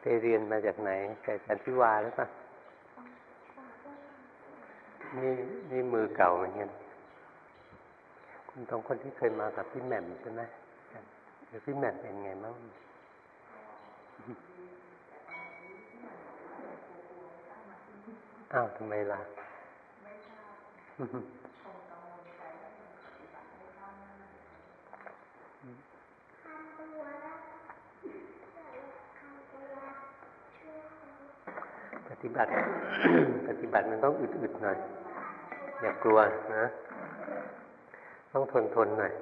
ไปเรียนมาจากไหนใส่จันทิวาหรือเปล่านี่นี่มือเก่าเหมือนกันคุณตองคนที่เคยมากับพี่แหม่มใช่ไหมเดี๋ยวพี่แหม่มเป็นไงบ้างอ้าวทำไมล่ะ ฏิบัติ ปฏิบัติมันต้องอึดๆหน่อย อย่ากลัวนะ ต้องทนทนหน่อย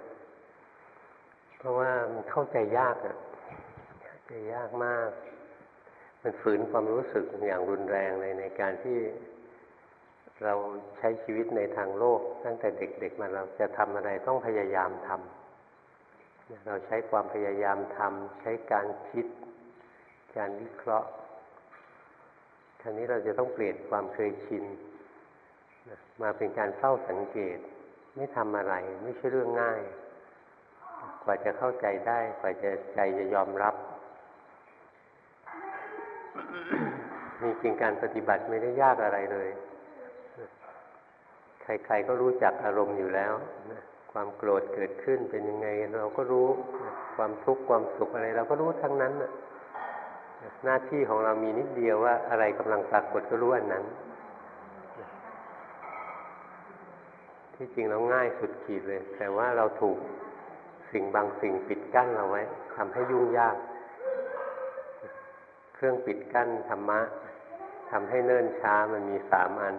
เพราะว่ามันเข้าใจยากอะเข้าใจยากมาก มันฝืนความรู้สึกอย่างรุนแรงเลยในการที่เราใช้ชีวิตในทางโลก ตั้งแต่เด็กๆมาเราจะทำอะไรต้องพยายามทำเราใช้ความพยายามทำใช้การคิด การวิเคราะห์ ราวนี้เราจะต้องเปลี่ยนความเคยชินมาเป็นการเฝ้าสังเกต ไม่ทำอะไร ไม่ใช่เรื่องง่าย กว่าจะเข้าใจได้กว่าจะใจจะยอมรับมีจริงการปฏิบัติไม่ได้ยากอะไรเลย ใครๆก็รู้จักอารมณ์อยู่แล้ว ความโกรธเกิดขึ้นเป็นยังไงเราก็รู้ ความทุกข์ความสุขอะไร เราก็รู้ทั้งนั้น หน้าที่ของเรามีนิดเดียวว่า อะไรกำลังปรากฏก็รู้อันนั้น ที่จริงเราง่ายสุดขีดเลย แต่ว่าเราถูกสิ่งบางสิ่งปิดกั้นเราไว้ทำให้ยุ่งยาก เครื่องปิดกั้นธรรมะทำให้เนิ่นช้ามันมีสามอัน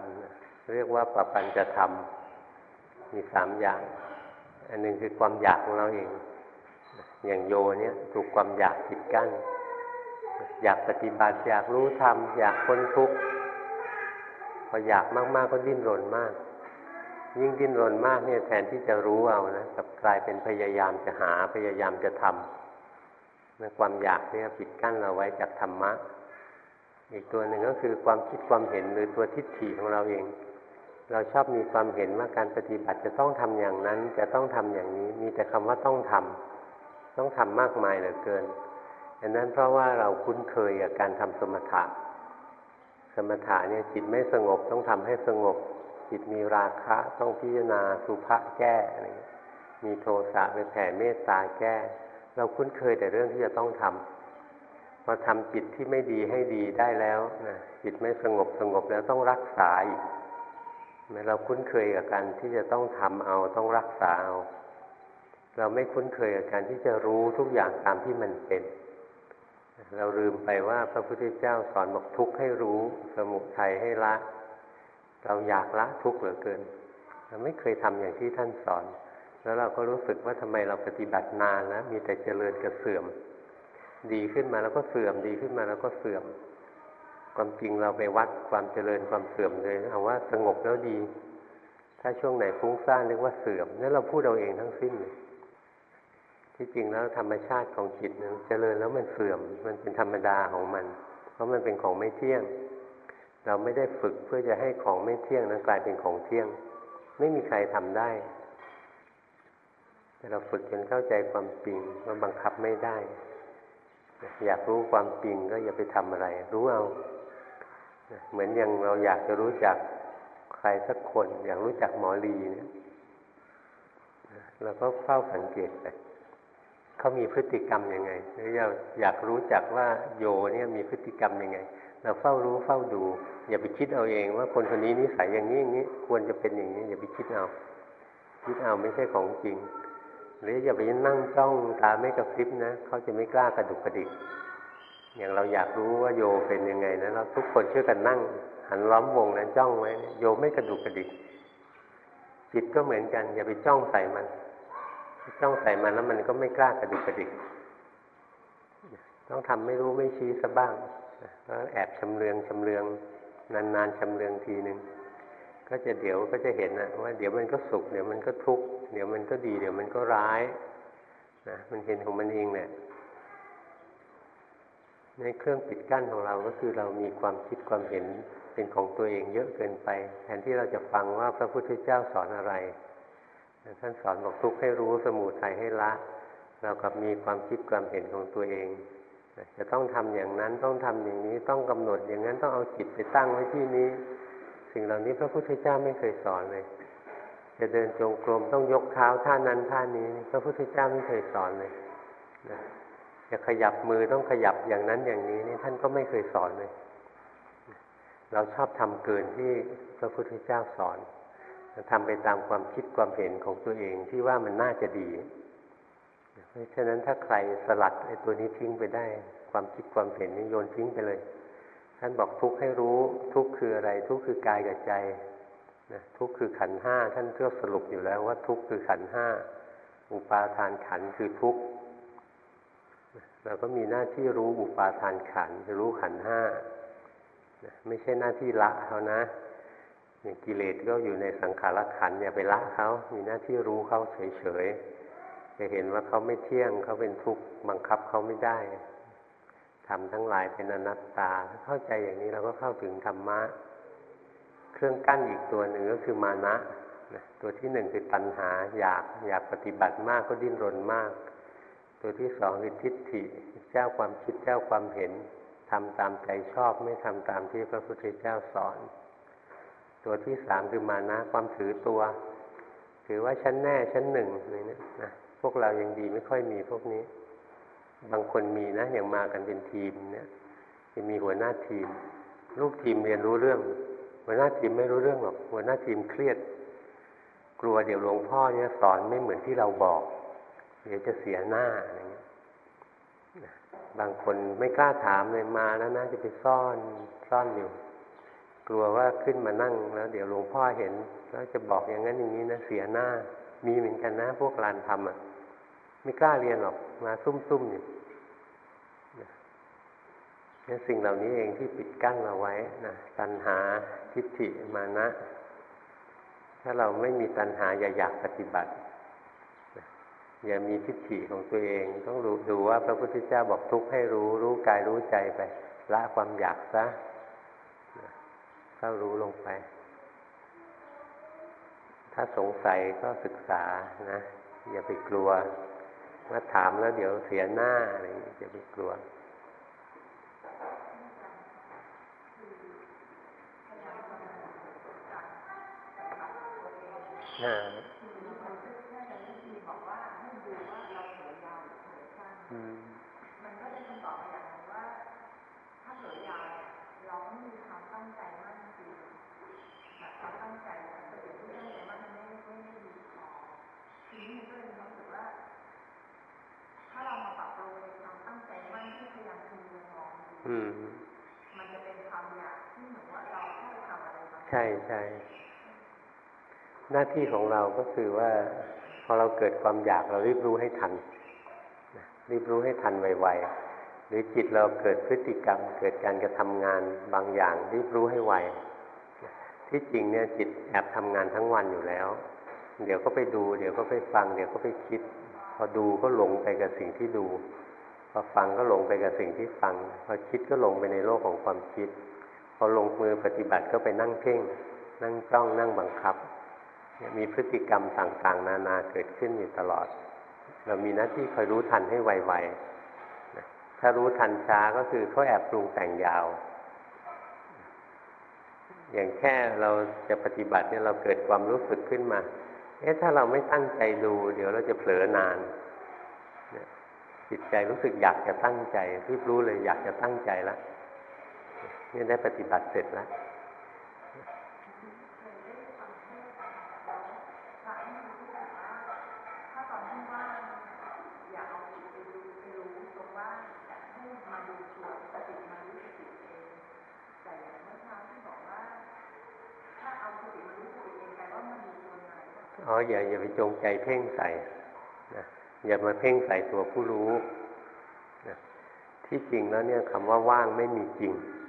เรียกว่าปปัญจะทำมีสามอย่าง อันหนึ่งคือความอยากของเราเอง อย่างโยเนี่ยถูกความอยากปิดกั้น อยากปฏิบัติอยากรู้ธรรมอยากพ้นทุกข์พออยากมากๆก็ดิ้นรนมาก ยิ่งดิ้นรนมากเนี่ยแทนที่จะรู้เอานะกับกลายเป็นพยายามจะหาพยายามจะทำความอยากเนี่ยปิดกั้นเราไว้จากธรรมะ อีกตัวหนึ่งก็คือความคิดความเห็นหรือตัวทิฏฐิของเราเอง เราชอบมีความเห็นว่าการปฏิบัติจะต้องทำอย่างนั้น จะต้องทำอย่างนี้ มีแต่คำว่าต้องทำต้องทำมากมายเหลือเกิน อันนั้นเพราะว่าเราคุ้นเคยกับการทำสมถะ สมถะเนี่ยจิตไม่สงบต้องทำให้สงบ จิตมีราคะต้องพิจารณาสุภะแก้อะไรมีโทสะไปแผ่เมตตาแก้ เราคุ้นเคยแต่เรื่องที่จะต้องทำพอทำจิตที่ไม่ดีให้ดีได้แล้วนะจิตไม่สงบสงบแล้วต้องรักษาอีกเราคุ้นเคยกับการที่จะต้องทำเอาต้องรักษาเอา เราไม่คุ้นเคยกับการที่จะรู้ทุกอย่างตามที่มันเป็น เราลืมไปว่าพระพุทธเจ้าสอนบอกทุกข์ให้รู้ สมุทัยให้ละ เราอยากละทุกข์เหลือเกิน เราไม่เคยทำอย่างที่ท่านสอน แล้วเราก็รู้สึกว่าทำไมเราปฏิบัตินานแล้วมีแต่เจริญกับเสื่อม ดีขึ้นมาแล้วก็เสื่อมดีขึ้นมาแล้วก็เสื่อม ความจริงเราไปวัดความเจริญความเสื่อมเลยเอาว่าสงบแล้วดี ถ้าช่วงไหนฟุ้งซ่านเรียกว่าเสื่อมนั่นเราพูดเราเองทั้งสิ้นเลย ที่จริงแล้วธรรมชาติของจิตนั้นเจริญแล้วมันเสื่อม มันเป็นธรรมดาของมัน เพราะมันเป็นของไม่เที่ยง เราไม่ได้ฝึกเพื่อจะให้ของไม่เที่ยงนั้นกลายเป็นของเที่ยง ไม่มีใครทำได้ แต่เราฝึกจนเข้าใจความจริงว่าบังคับไม่ได้ อยากรู้ความจริงก็อย่าไปทำอะไร รู้เอาเหมือนอย่างเราอยากจะรู้จักใครสักคน อยากรู้จักหมอลีเนี่ยเราก็เฝ้าสังเกตไป เขามีพฤติกรรมยังไง หรือเราอยากรู้จักว่าโยเนี่ยมีพฤติกรรมยังไง เราเฝ้ารู้เฝ้าดู อย่าไปคิดเอาเองว่าคนคนนี้นิสัยอย่างนี้อย่างนี้ควรจะเป็นอย่างนี้ อย่าไปคิดเอาคิดเอาไม่ใช่ของจริง หรืออย่าไปนั่งจ้องตาไม่กระพริบนะเขาจะไม่กล้ากระดุกกระดิกอย่างเราอยากรู้ว่าโยเป็นยังไงนะเราทุกคนช่วยกันนั่ง หันล้อมวงนั้นจ้องไว้ โยไม่กระดุกกระดิกจิตก็เหมือนกัน อย่าไปจ้องใส่มัน จ้องใส่มันแล้วมันก็ไม่กล้ากระดุกกระดิก ต้องทำไม่รู้ไม่ชี้ซะบ้างแล้วแอบชำเลืองชำเลืองนานๆชำเลืองทีหนึ่งก็จะเดี๋ยวก็จะเห็นนะว่าเดี๋ยวมันก็สุขเดี๋ยวมันก็ทุกข์เดี๋ยวมันก็ดี เดี๋ยวมันก็ร้ายนะมันเห็นของมันเองเนี่ยในเครื่องปิดกั้นของเราก็คือเรามีความคิดความเห็นเป็นของตัวเองเยอะเกินไป แทนที่เราจะฟังว่าพระพุทธเจ้าสอนอะไร ท่านสอนบอกทุกข์ให้รู้สมุทัยให้ละ เรากับมีความคิดความเห็นของตัวเอง จะต้องทำอย่างนั้นต้องทำอย่างนี้ต้องกำหนดอย่างนั้นต้องเอาจิตไปตั้งไว้ที่นี้ สิ่งเหล่านี้พระพุทธเจ้าไม่เคยสอนเลย จะเดินจงกรมต้องยกเท้าท่านั้นท่านี้ พระพุทธเจ้าไม่เคยสอนเลยจะขยับมือต้องขยับอย่างนั้นอย่างนี้นี่ท่านก็ไม่เคยสอนเลย เราชอบทำเกินที่พระพุทธเจ้าสอน ทำไปตามความคิดความเห็นของตัวเองที่ว่ามันน่าจะดี เพราะฉะนั้นถ้าใครสลัดไอ้ตัวนี้ทิ้งไปได้ ความคิดความเห็นนี่โยนทิ้งไปเลย ท่านบอกทุกข์ให้รู้ทุกข์คืออะไร ทุกข์คือกายกับใจนะทุกข์คือขันห้าท่านก็สรุปอยู่แล้วว่าทุกข์คือขันห้าอุปาทานขันคือทุกข์เราก็มีหน้าที่รู้อุปาทานขันรู้ขันห้าไม่ใช่หน้าที่ละเขานะ อย่างกิเลสก็อยู่ในสังขารขันอย่าไปละเขา มีหน้าที่รู้เขาเฉยๆจะเห็นว่าเขาไม่เที่ยงเขาเป็นทุกข์บังคับเขาไม่ได้ทำทั้งหลายเป็นอนัตตา เข้าใจอย่างนี้เราก็เข้าถึงธรรมะ เครื่องกั้นอีกตัวหนึ่งก็คือมานะนะตัวที่หนึ่งคือตัณหา อยากอยากปฏิบัติมากก็ดิ้นรนมาก ตัวที่สองคือทิฏฐิ เจ้าความคิดเจ้าความเห็นทำตามใจชอบไม่ทำตามที่พระพุทธเจ้าสอน ตัวที่สามคือมานะ ความถือตัว ถือว่าชั้นแน่ชั้นหนึ่งอะไรเนี่ยนะพวกเรายังดีไม่ค่อยมีพวกนี้ บางคนมีนะอย่างมากันเป็นทีมเนี่ยจะมีหัวหน้าทีม ลูกทีมเรียนรู้เรื่อง หัวหน้าทีมไม่รู้เรื่องหรอกหัวหน้าทีมเครียด กลัวเดี๋ยวหลวงพ่อเนี่ยสอนไม่เหมือนที่เราบอกเดี๋ยวจะเสียหน้าอะไรเงี้ยบางคนไม่กล้าถามเลยมาแล้วนะจะไปซ่อนซ่อนอยู่ กลัวว่าขึ้นมานั่งแล้ว เดี๋ยวหลวงพ่อเห็น แล้วจะบอกอย่างนั้นอย่างนี้นะเสียหน้า มีเหมือนกันนะ พวกลานทำอะ ไม่กล้าเรียนหรอกมาซุ่มๆอยู่นี่สิ่งเหล่านี้เองที่ปิดกั้นเราไว้นะตัณหาทิฏฐิมานะ ถ้าเราไม่มีตัณหาอย่าอยากปฏิบัติอย่ามีทิฏฐิของตัวเอง ต้องดูดูว่าพระพุทธเจ้าบอกทุกข์ให้รู้ รู้กายรู้ใจไป ละความอยากซะ เข้ารู้ลงไป ถ้าสงสัยก็ศึกษานะ อย่าไปกลัวมาถามแล้วเดี๋ยวเสียหน้าอะไรอย่างนี้อย่าไปกลัวนะมันจะเป็นความอยากที่เหมือนว่าเราให้ทำอะไร ใช่ใช่หน้าที่ของเราก็คือว่า พอเราเกิดความอยากเรารีบรู้ให้ทันรีบรู้ให้ทันไวๆหรือจิตเราเกิดพฤติกรรม เกิดการกระทำงานบางอย่าง รีบรู้ให้ไวที่จริงเนี่ยจิตแอบทำงานทั้งวันอยู่แล้ว เดี๋ยวก็ไปดู เดี๋ยวก็ไปฟัง เดี๋ยวก็ไปคิด พอดูก็หลงไปกับสิ่งที่ดู พอฟังก็หลงไปกับสิ่งที่ฟัง พอคิดก็หลงไปในโลกของความคิด อลงมือปฏิบัติก็ไปนั่งเพ่ง นั่งจ้องนั่งบังคับ มีพฤติกรรมต่างๆ นานาเกิดขึ้นอยู่ตลอด เรามีหน้าที่คอยรู้ทันให้ไวๆถ้ารู้ทันช้าก็คือเขาแอบปรุงแต่งยาว อย่างแค่เราจะปฏิบัติเนี่ยเราเกิดความรู้สึกขึ้นมา เอ๊ะถ้าเราไม่ตั้งใจดู เดี๋ยวเราจะเผลอนานจิตใจรู้สึกอยากจะตั้งใจรีบรู้เลยอยากจะตั้งใจแล้ว นี่ได้ปฏิบัติเสร็จแล้วอ๋ออย่าอย่าไปจงใจเพ่งใส่นะอย่ามาเพ่งใส่ตัวผู้รู้นะที่จริงแล้วเนี่ยคำว่าว่างไม่มีจริงนะ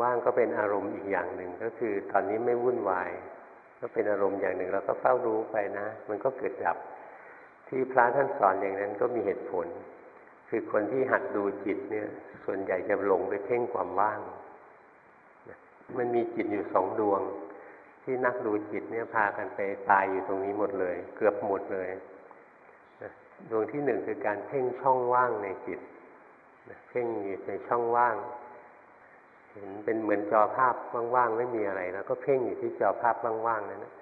ว่างก็เป็นอารมณ์อีกอย่างหนึ่งก็คือตอนนี้ไม่วุ่นวาย ก็เป็นอารมณ์อย่างหนึ่งเราก็เฝ้ารู้ไปนะ มันก็เกิดดับ ที่พระท่านสอนอย่างนั้นก็มีเหตุผล คือคนที่หัดดูจิตเนี่ย ส่วนใหญ่จะหลงไปเพ่งความว่าง มันมีจิตอยู่สองดวง ที่นักดูจิตเนี่ยพากันไปตายอยู่ตรงนี้หมดเลย เกือบหมดเลยดวงที่หนึ่งคือการเพ่งช่องว่างในจิตเพ่งอยู่ในช่องว่าง เห็นเป็นเหมือนจอภาพว่างๆไม่มีอะไร แล้วก็เพ่งอยู่ที่จอภาพว่างๆนั่นนะ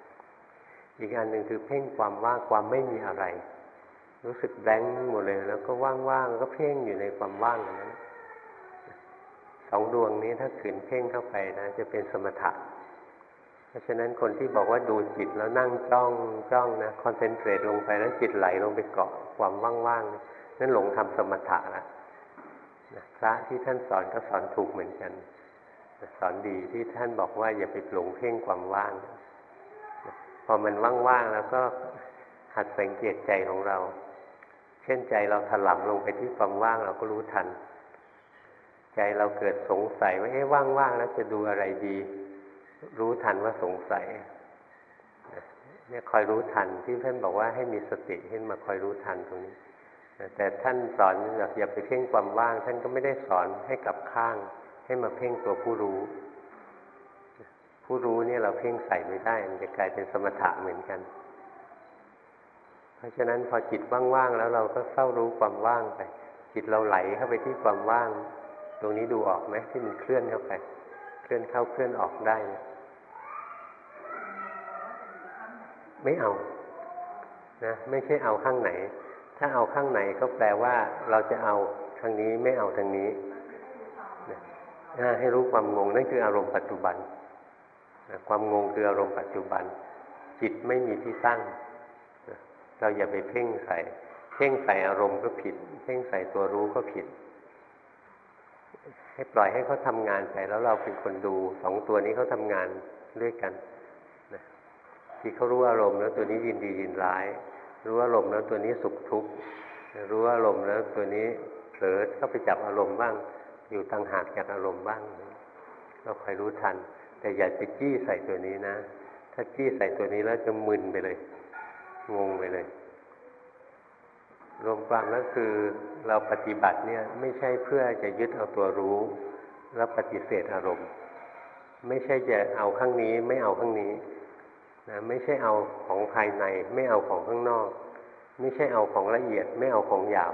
อีกอันหนึ่งคือเพ่งความว่างความไม่มีอะไร รู้สึกแบงค์หมดเลย แล้วก็ว่างๆก็เพ่งอยู่ในความว่างนั้นสองดวงนี้ถ้าขืนเพ่งเข้าไปนะ จะเป็นสมถะ เพราะฉะนั้นคนที่บอกว่าดูจิตแล้วนั่งจ้องจ้องนะคอนเซนเทรตลงไปแล้วจิตไหลลงไปเกาะความว่างๆนั่นหลงทำสมถะละพระที่ท่านสอนก็สอนถูกเหมือนกัน สอนดีที่ท่านบอกว่าอย่าไปหลงเพ่งความว่าง พอมันว่างๆแล้วก็หัดสังเกตใจของเรา เช่นใจเราถลำลงไปที่ความว่างเราก็รู้ทัน ใจเราเกิดสงสัยว่าเอ๊ะว่างๆแล้วจะดูอะไรดี รู้ทันว่าสงสัยเนี่ยคอยรู้ทันที่ท่านบอกว่าให้มีสติขึ้นมาคอยรู้ทันตรงนี้ แต่ท่านสอนอย่าไปเพ่งความว่าง ท่านก็ไม่ได้สอนให้กลับข้าง ให้มาเพ่งตัวผู้รู้ ผู้รู้เนี่ยเราเพ่งใส่ไม่ได้ มันจะกลายเป็นสมถะเหมือนกัน เพราะฉะนั้นพอจิตว่างๆแล้วเราก็เฝ้ารู้ความว่างไป จิตเราไหลเข้าไปที่ความว่าง ตรงนี้ดูออกไหมที่มันเคลื่อนเข้าไปเคลื่อนเข้าเคลื่อนออกได้นะไม่เอานะไม่ใช่เอาข้างไหน ถ้าเอาข้างไหนก็แปลว่า เราจะเอาทางนี้ไม่เอาทางนี้นะ ให้รู้ความงงนั่นคืออารมณ์ปัจจุบันความงงคืออารมณ์ปัจจุบัน จิตไม่มีที่ตั้ง เราอย่าไปเพ่งใส่เพ่งใส่อารมณ์ก็ผิด เพ่งใส่ตัวรู้ก็ผิด ให้ปล่อยให้เขาทำงานไปแล้วเราเป็นคนดูสองตัวนี้เขาทำงานด้วยกันที่เขารู้อารมณ์แล้วตัวนี้ยินดียินร้าย รู้อารมณ์แล้วตัวนี้สุขทุกข์รู้อารมณ์แล้วตัวนี้เผลอเข้าไปจับอารมณ์บ้าง อยู่ต่างหากจากอารมณ์บ้าง เราคอยรู้ทัน แต่อย่าไปจี้ใส่ตัวนี้นะ ถ้าจี้ใส่ตัวนี้แล้วจะมึนไปเลย งงไปเลย รวมความก็คือเราปฏิบัติเนี่ยไม่ใช่เพื่อจะยึดเอาตัวรู้ แล้วปฏิเสธอารมณ์ ไม่ใช่จะเอาข้างนี้ไม่เอาข้างนี้นะไม่ใช่เอาของภายใน ไม่เอาของข้างนอก ไม่ใช่เอาของละเอียด ไม่เอาของหยาบ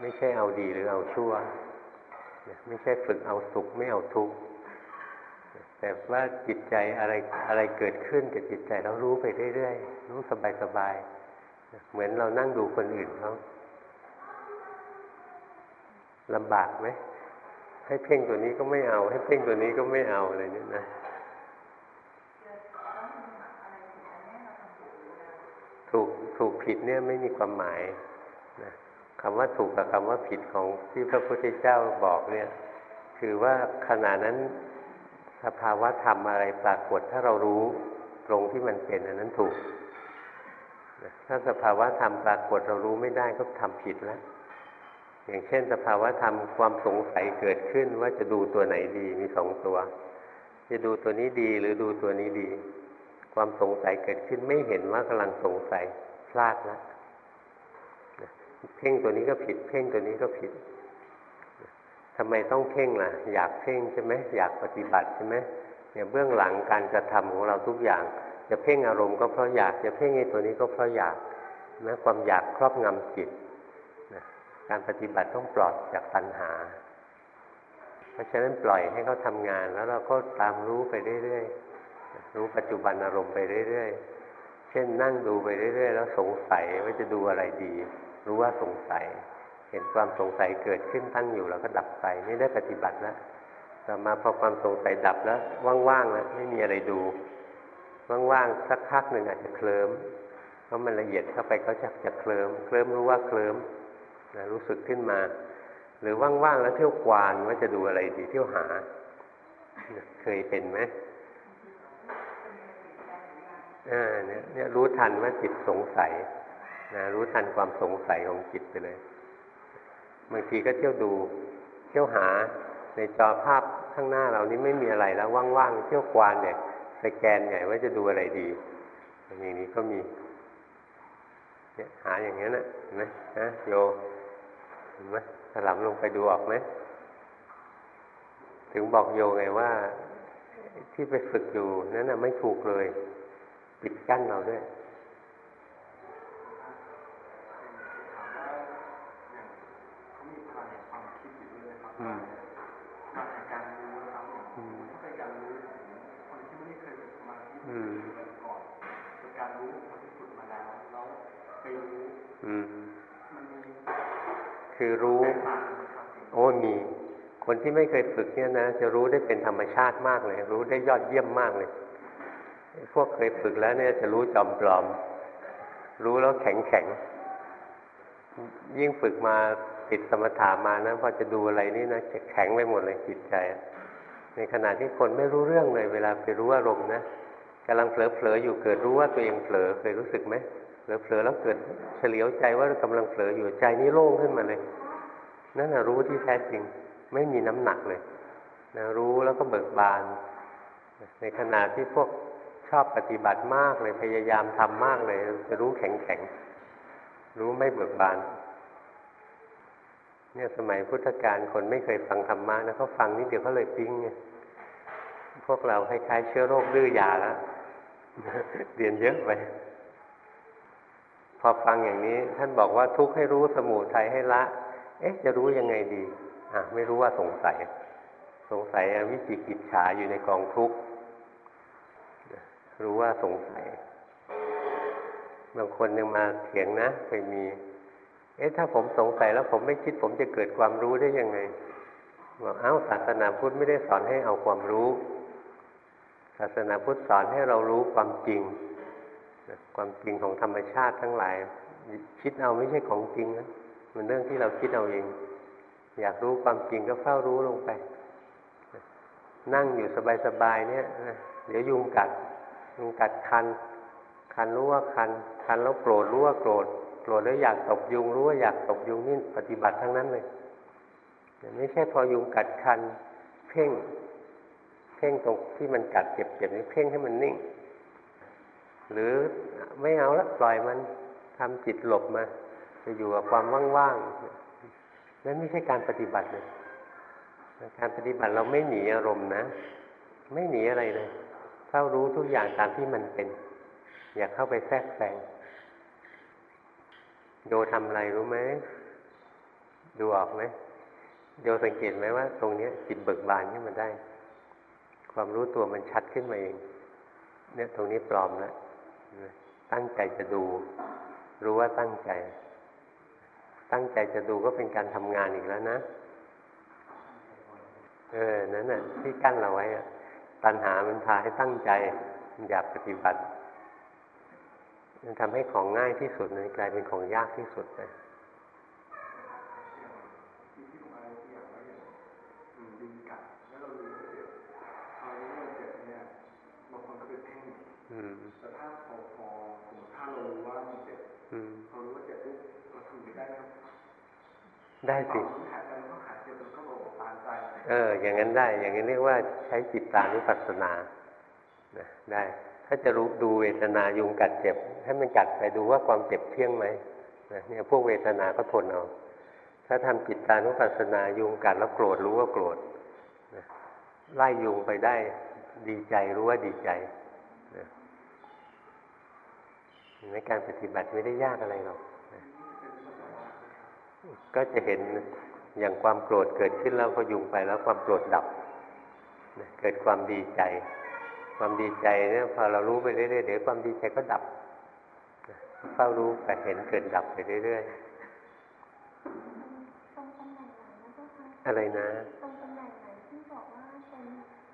ไม่ใช่เอาดีหรือเอาชั่ว ไม่ใช่ฝึกเอาสุขไม่เอาทุกข์แต่ว่าจิตใจอะไรอะไรเกิดขึ้นกับจิตใจเรารู้ไปเรื่อยๆรู้สบายๆเหมือนเรานั่งดูคนอื่นเขาลำบากไหมให้เพ่งตัวนี้ก็ไม่เอา ให้เพ่งตัวนี้ก็ไม่เอาอะไรเนี่ยนะถูกถูกผิดเนี่ยไม่มีความหมาย คำว่าถูกกับคำว่าผิดของที่พระพุทธเจ้าบอกเนี่ย คือว่าขณะนั้นสภาวะธรรมอะไรปรากฏถ้าเรารู้ตรงที่มันเป็นอันนั้นถูก ถ้าสภาวะธรรมปรากฏเรารู้ไม่ได้ก็ทำผิดแล้วอย่างเช่น สภาวะธรรมความสงสัยเกิดขึ้นว่าจะดูตัวไหนดีมีสองตัว จะดูตัวนี้ดีหรือดูตัวนี้ดี ความสงสัยเกิดขึ้นไม่เห็นว่ากำลังสงสัยพลาดแล้ว เพ่งตัวนี้ก็ผิด เพ่งตัวนี้ก็ผิดทำไมต้องเพ่งล่ะ อยากเพ่งใช่ไหมอยากปฏิบัติใช่ไหมเนี่ยเบื้องหลังการกระทำของเราทุกอย่าง จะเพ่งอารมณ์ก็เพราะอยากจะเพ่งไอ้ตัวนี้ก็เพราะอยากนะความอยากครอบงำจิตนะการปฏิบัติต้องปลอดจากปัญหา เพราะฉะนั้นปล่อยให้เขาทำงาน แล้วเราก็ตามรู้ไปเรื่อยๆรู้ปัจจุบันอารมณ์ไปเรื่อยๆเช่นนั่งดูไปเรื่อยๆแล้วสงสัยว่าจะดูอะไรดี รู้ว่าสงสัย เห็นความสงสัยเกิดขึ้นตั้งอยู่แล้วก็ดับไปนี่ได้ปฏิบัติแล้วต่อมาพอความสงสัยดับแล้วว่างๆแล้วไม่มีอะไรดูว่างๆสักพักหนึ่งอาจจะเคลิ้มเพราะมันละเอียดเข้าไปก็จะจะเคลิ้มเคลิ้มรู้ว่าเคลิ้มนะรู้สึกขึ้นมา หรือว่างๆแล้วเที่ยวกวานว่าจะดูอะไรดีเที่ยวหา เคยเป็นไหมเนี่ยเนี่ยรู้ทันว่าจิตสงสัย นะรู้ทันความสงสัยของจิตไปเลย บางทีก็เที่ยวดู เที่ยวหาในจอภาพข้างหน้าเรานี้ไม่มีอะไรแล้วว่างๆเที่ยวกวานเนี่ยสแกนใหญ่ว่าจะดูอะไรดี อย่างนี้ก็มีเนี่ยหาอย่างนี้นะเห็นไหมฮะโยเห็นไหมถลำลงไปดูออกไหมถึงบอกโยไงว่า ที่ไปฝึกอยู่นั้นน่ะไม่ถูกเลย ปิดกั้นเราด้วย มการแห่การรู้นะครับอืมถ้าเป็นการรู้คนที่ไม่ได้เคยฝึกสมาธิอืมก่อนเป็นการรู้คนที่ฝึกมาแล้วแล้วไปรู้มันมีคือรู้โอ้มีคนที่ไม่เคยฝึกเนี่ยนะจะรู้ได้เป็นธรรมชาติมากเลย รู้ได้ยอดเยี่ยมมากเลย พวกเคยฝึกแล้วเนี่ยจะรู้จอมปลอม รู้แล้วแข็งแข็งยิ่งฝึกมา ติดสมถะมานะพอจะดูอะไรนี่นะจะแข็งไปหมดเลยจิตใจ ในขณะที่คนไม่รู้เรื่องเลย เวลาไปรู้อารมณ์นะกำลังเผลอๆอยู่เกิดรู้ว่าตัวเองเผลอเคยรู้สึกไหมเผลอๆแล้วเกิดเฉลียวใจว่ากำลังเผลออยู่ใจนี่โล่งขึ้นมาเลยนั่นนะรู้ที่แท้จริง ไม่มีน้ำหนักเลยนะรู้แล้วก็เบิกบาน ในขณะที่พวกชอบปฏิบัติมากเลยพยายามทำมากเลยจะรู้แข็งแข็งๆรู้ไม่เบิกบาน เนี่ยสมัยพุทธกาลคนไม่เคยฟังธรรมะนะเขาฟังนิดเดียวเขาเลยปิ๊งไงพวกเราคล้ายๆเชื้อโรคดื้อยาแล้วเรียนเยอะไปพอฟังอย่างนี้ ท่านบอกว่าทุกข์ให้รู้สมุทัยให้ละ เอ๊ะ จะรู้ยังไงดีอะไม่รู้ว่าสงสัย สงสัยวิจิกิจฉาอยู่ในกองทุกข์รู้ว่าสงสัย บางคนยังมาเถียงนะเคยมี เอ๊ะถ้าผมสงสัยแล้วผมไม่คิดผมจะเกิดความรู้ได้ยังไงบอกเอ้าศาสนาพุทธไม่ได้สอนให้เอาความรู้ ศาสนาพุทธสอนให้เรารู้ความจริง ความจริงของธรรมชาติทั้งหลาย คิดเอาไม่ใช่ของจริงนะมันเรื่องที่เราคิดเอาเอง อยากรู้ความจริงก็เฝ้ารู้ลงไป นั่งอยู่สบายๆเนี่ยเดี๋ยวยุงกัดยุงกัดคัน คันรู้ว่าคัน คันแล้วโกรธรู้ว่าโกรธ รธแล้วอยากตบยุงรู้ว่าอยากตบยุงนี่ปฏิบัติทั้งนั้นเลยไม่ใช่พอยุงกัดคันเพ่งเพ่งตรงที่มันกัดเจ็บๆนี่เพ่งให้มันนิ่ง หรือไม่เอาละปล่อยมันทำจิตหลบมาจะอยู่กับความว่างๆนั่นไม่ใช่การปฏิบัติเลยการปฏิบัติเราไม่หนีอารมณ์นะ ไม่หนีอะไรเลยเฝ้ารู้ทุกอย่างตามที่มันเป็น อย่าเข้าไปแทรกแซง โยทำอะไรรู้ไหมดูออกไหมโยสังเกตไหมว่า ตรงเนี้ยจิตเบิกบานขึ้นมาได้ ความรู้ตัวมันชัดขึ้นมาเอง เนี่ยตรงนี้ปลอมแล้วตั้งใจจะดู รู้ว่าตั้งใจ ตั้งใจจะดูก็เป็นการทำงานอีกแล้วนะ เออ นั่นน่ะที่กั้นเราไว้อะตัณหามันพาให้ตั้งใจ มันอยากปฏิบัติ มันทำให้ของง่ายที่สุดเลยกลายเป็นของยากที่สุดเลยที่ที่ผมอะไรที่อยากไว้อย่างอืมยุงกัดแล้วเรารู้ว่าเจ็บพอรู้ว่าเจ็บเนี่ยบางคนก็ไปเพ่งอืมแต่ถ้าพอพอสมมติถ้าเรารู้ว่ามันเจ็บอืมพอรู้ว่าเจ็บปุ๊บเราทำไม่ได้ไหมครับได้สิต่อมันหายใจมันก็หายเจ็บมันก็บอกปานใจเออ อย่างนั้นได้ อย่างนี้เรียกว่าใช้จิตตานุปัสสนา นะ ได้ ถ้าจะรู้ดูเวทนายุงกัดเจ็บ ให้มันกัดไปดูว่าความเจ็บเที่ยงไหมนะเนี่ยพวกเวทนาก็ทนเอาถ้าทำจิตตานุปัสสนายุงกัดแล้วโกรธรู้ว่าโกรธนะไล่ยุงไปได้ดีใจรู้ว่าดีใจนะเห็นการปฏิบัติไม่ได้ยากอะไรหรอกนะก็จะเห็นอย่างความโกรธเกิดขึ้นแล้วพอยุงไปแล้วความโกรธดับนะเกิดความดีใจ ความดีใจเนี่ยพอเรารู้ไปเรื่อยๆเดี๋ยวความดีใจก็ดับนะเฝ้ารู้ไปเห็นเกิดดับไปเรื่อยตรงตำแหน่งไหนนะเจ้าคะๆอะไรนะตรงตำแหน่งไหนที่บอกว่าเป็น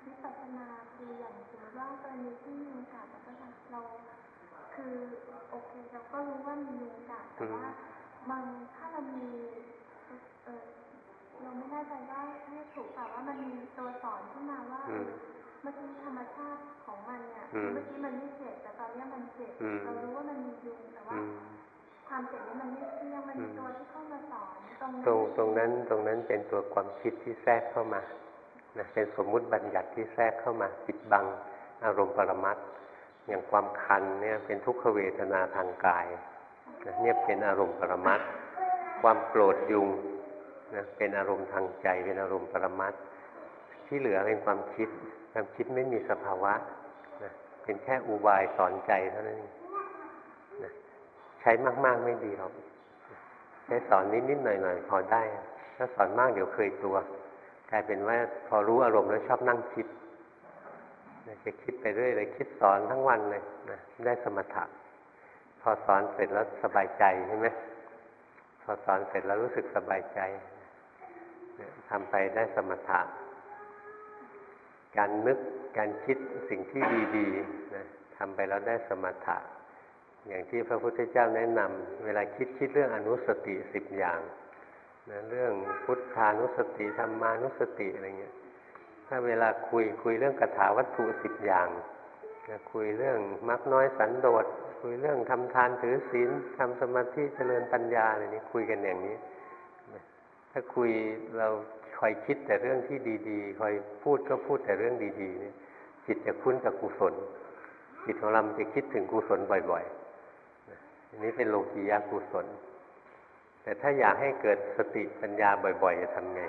วิปัสสนาคืออย่างสมมติว่ากรณีที่ยุงกัดนะเจ้าค่ะเราคือโอเคเราก็รู้ว่ามียุงกัดแต่ว่าบางถ้าเรามีเออเราไม่แน่ใจว่าเรียกถูกแต่ว่ามันมีตัวสอนขึ้นมาว่าอื มเมื่อกี้ธรรมชาติของมันเนี่ยอืมเมื่อกี้มันไม่เจ็บแต่ตอนเนี้ยมันเจ็บอืมเรารู้ว่ามันมียุงแต่ว่าอืมความเจ็บนี้มันไม่เที่ยงมันมีตัวที่เข้ามาสอนตรงตรงตรงนั้นตรงนั้นเป็นตัวความคิดที่แทรกเข้ามานะเป็นสมมุติบัญญัติที่แทรกเข้ามาปิดบังอารมณ์ปรมัตถ์อย่างความคันเนี่ยเป็นทุกขเวทนาทางกายนะเนี่ยเป็นอารมณ์ปรมัตถ์ความโกรธยุงนะเป็นอารมณ์ทางใจเป็นอารมณ์ปรมัตถ์ที่เหลือเป็นความคิด ความคิดไม่มีสภาวะนะเป็นแค่อุบายสอนใจเท่านั้นเองนะใช้มากๆไม่ดีหรอกใช้สอนนิดๆหน่อยๆพอได้ ถ้าสอนมากเดี๋ยวเคยตัว กลายเป็นว่าพอรู้อารมณ์แล้วชอบนั่งคิดจะคิดไปเรื่อยเลยคิดสอนทั้งวันเลยนะได้สมถะ พอสอนเสร็จแล้วสบายใจใช่ไหมพอสอนเสร็จแล้วรู้สึกสบายใจทำไปได้สมถะ การนึกการคิดสิ่งที่ดีๆนะทำไปแล้วได้สมถะ อย่างที่พระพุทธเจ้าแนะนำเวลาคิดคิดเรื่องอนุสติสิบอย่างนะเรื่องพุทธานุสติธรรมานุสติอะไรเงี้ย ถ้าเวลาคุยคุยเรื่องกถาวัตถุสิบอย่างนะคุยเรื่องมักน้อยสันโดษคุยเรื่องทำทานถือศีลทำสมาธิเจริญปัญญาอะไรนี้คุยกันอย่างนี้ ถ้าคุยเรา คอยคิดแต่เรื่องที่ดีๆ คอยพูดก็พูดแต่เรื่องดีๆเนี่ยจิตจะคุ้นกับกุศล จิตของเราจะคิดถึงกุศลบ่อยๆอันนี้เป็นโลกียากุศล แต่ถ้าอยากให้เกิดสติปัญญาบ่อยๆ จะทำไง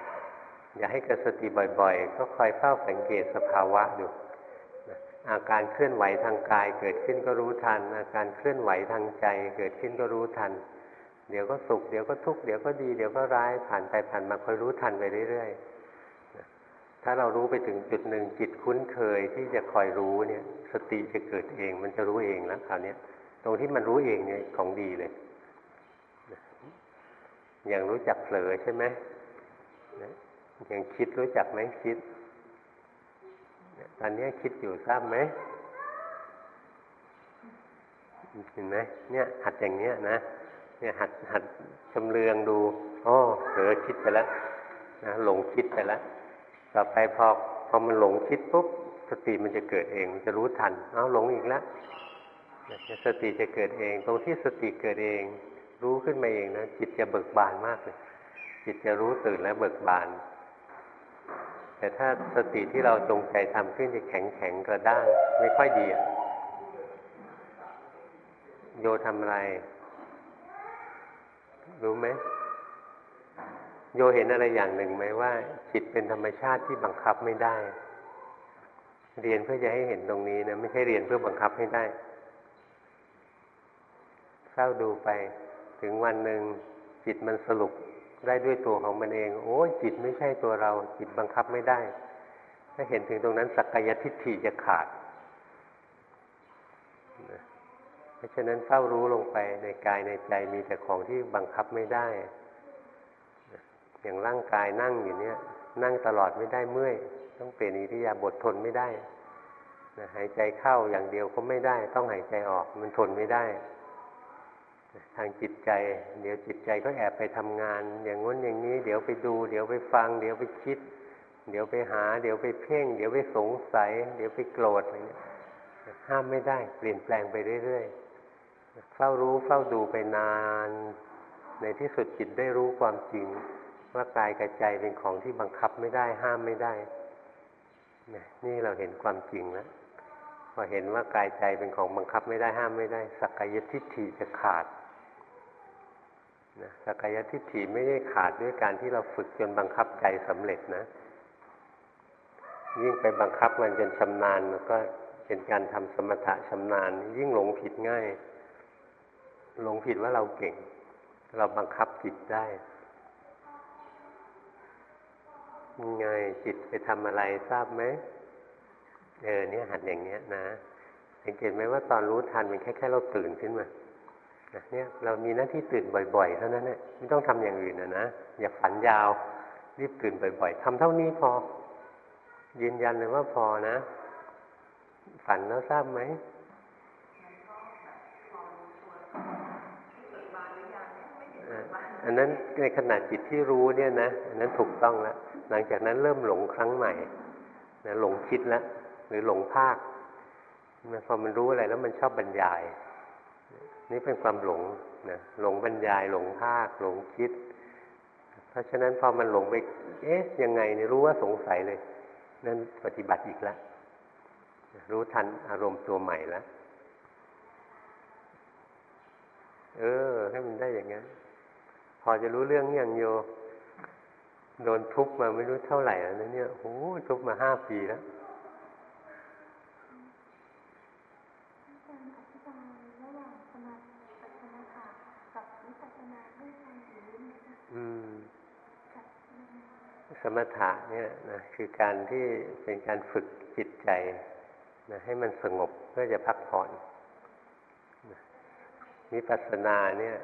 อยากให้เกิดสติบ่อยๆ ก็คอยเฝ้าสังเกตสภาวะดูอาการเคลื่อนไหวทางกายเกิดขึ้นก็รู้ทัน อาการเคลื่อนไหวทางใจเกิดขึ้นก็รู้ทัน เดี๋ยวก็สุขเดี๋ยวก็ทุกข์เดี๋ยวก็ดีเดี๋ยวก็ร้ายผ่านไปผ่านมาคอยรู้ทันไปเรื่อยๆถ้าเรารู้ไปถึงจุดหนึ่งจิตคุ้นเคยที่จะคอยรู้เนี่ย สติจะเกิดเอง มันจะรู้เองแล้วคราวนี้ตรงที่มันรู้เองเนี่ยของดีเลยอย่างรู้จักเผลอใช่ไหมอย่างคิดรู้จักไหมคิดตอนนี้คิดอยู่ทราบไหมเห็นไหมเนี่ยหัดอย่างเนี้ยนะ เนี่ยหัดหัดชำเลืองดูอ๋อเผลอคิดไปแล้วนะหลงคิดไปแล้วต่อไปพอพอมันหลงคิดปุ๊บสติมันจะเกิดเอง มันจะรู้ทันเอาหลงอีกแล้วสติจะเกิดเอง ตรงที่สติเกิดเอง รู้ขึ้นมาเองนะจิตจะเบิกบานมากเลย จิตจะรู้ตื่นและเบิกบาน แต่ถ้าสติที่เราจงใจทำขึ้นจะแข็งแข็งกระด้างไม่ค่อยดีอะโยทำอะไร รู้ไหมโยเห็นอะไรอย่างหนึ่งไหมว่า จิตเป็นธรรมชาติที่บังคับไม่ได้ เรียนเพื่อจะให้เห็นตรงนี้นะไม่ใช่เรียนเพื่อบังคับให้ได้เฝ้าดูไป ถึงวันหนึ่งจิตมันสรุปได้ด้วยตัวของมันเอง โอ้จิตไม่ใช่ตัวเรา จิตบังคับไม่ได้ ถ้าเห็นถึงตรงนั้นสักกายทิฏฐิจะขาด เพราะฉะนั้นเฝ้ารู้ลงไปในกายในใจมีแต่ของที่บังคับไม่ได้ อย่างร่างกายนั่งอยู่เนี่ย นั่งตลอดไม่ได้เมื่อย ต้องเปลี่ยนอิริยาบถทนไม่ได้หายใจเข้าอย่างเดียวก็ไม่ได้ ต้องหายใจออกมันทนไม่ได้ ทางจิตใจ เดี๋ยวจิตใจก็แอบไปทำงาน อย่างง้นอย่างนี้ เดี๋ยวไปดู เดี๋ยวไปฟัง เดี๋ยวไปคิด เดี๋ยวไปหา เดี๋ยวไปเพ่ง เดี๋ยวไปสงสัย เดี๋ยวไปโกรธอะไรเงี้ยห้ามไม่ได้ เปลี่ยนแปลงไปเรื่อยๆ เฝ้ารู้เฝ้าดูไปนาน ในที่สุดจิตได้รู้ความจริง ว่ากายกับใจเป็นของที่บังคับไม่ได้ห้ามไม่ได้ นี่เราเห็นความจริงแล้วพอเห็นว่ากายใจเป็นของบังคับไม่ได้ห้ามไม่ได้ สักกายทิฏฐิจะขาดนะสักกายทิฏฐิไม่ได้ขาดด้วยการที่เราฝึกจนบังคับใจสำเร็จนะ ยิ่งไปบังคับมันจนชำนาญก็เป็นการทำสมถะชำนาญ ยิ่งหลงผิดง่าย หลงผิดว่าเราเก่ง เราบังคับจิตได้ยังไงจิตไปทำอะไรทราบไหมเออเนี่ยหัดอย่างเนี้ยนะสังเกตไหมว่าตอนรู้ทันมันแค่แค่เราตื่นขึ้นมาเนี่ยเรามีหน้าที่ตื่นบ่อยๆ เท่านั้นแหละไม่ต้องทำอย่างอื่นนะนะอย่าฝันยาว รีบตื่นบ่อยๆทำเท่านี้พอ ยืนยันเลยว่าพอนะ ฝันแล้วทราบไหม อันนั้นในขณะจิตที่รู้เนี่ยนะอันนั้นถูกต้องแล้วหลังจากนั้นเริ่มหลงครั้งใหม่นะหลงคิดแล้วหรือหลงภาคพอมันรู้อะไรแล้วมันชอบบรรยาย นี่เป็นความหลงนะหลงบรรยาย หลงภาค หลงคิด เพราะฉะนั้นพอมันหลงไป เอ๊ะยังไงเนี่ยรู้ว่าสงสัยเลย นั่นปฏิบัติอีกแล้วรู้ทันอารมณ์ตัวใหม่แล้วเออ ให้มันได้อย่างนั้น อจะรู้เรื่องอย่างโยโดนทุบมาไม่รู้เท่าไหร่แล้วนะเนี่ยโอ้ทุบมาห้าปีแล้วสมถะเนี่ยนะคือการที่เป็นการฝึกจิตใจนะให้มันสงบเพื่อจะพักผ่อนวิปัสสนาเนี่ย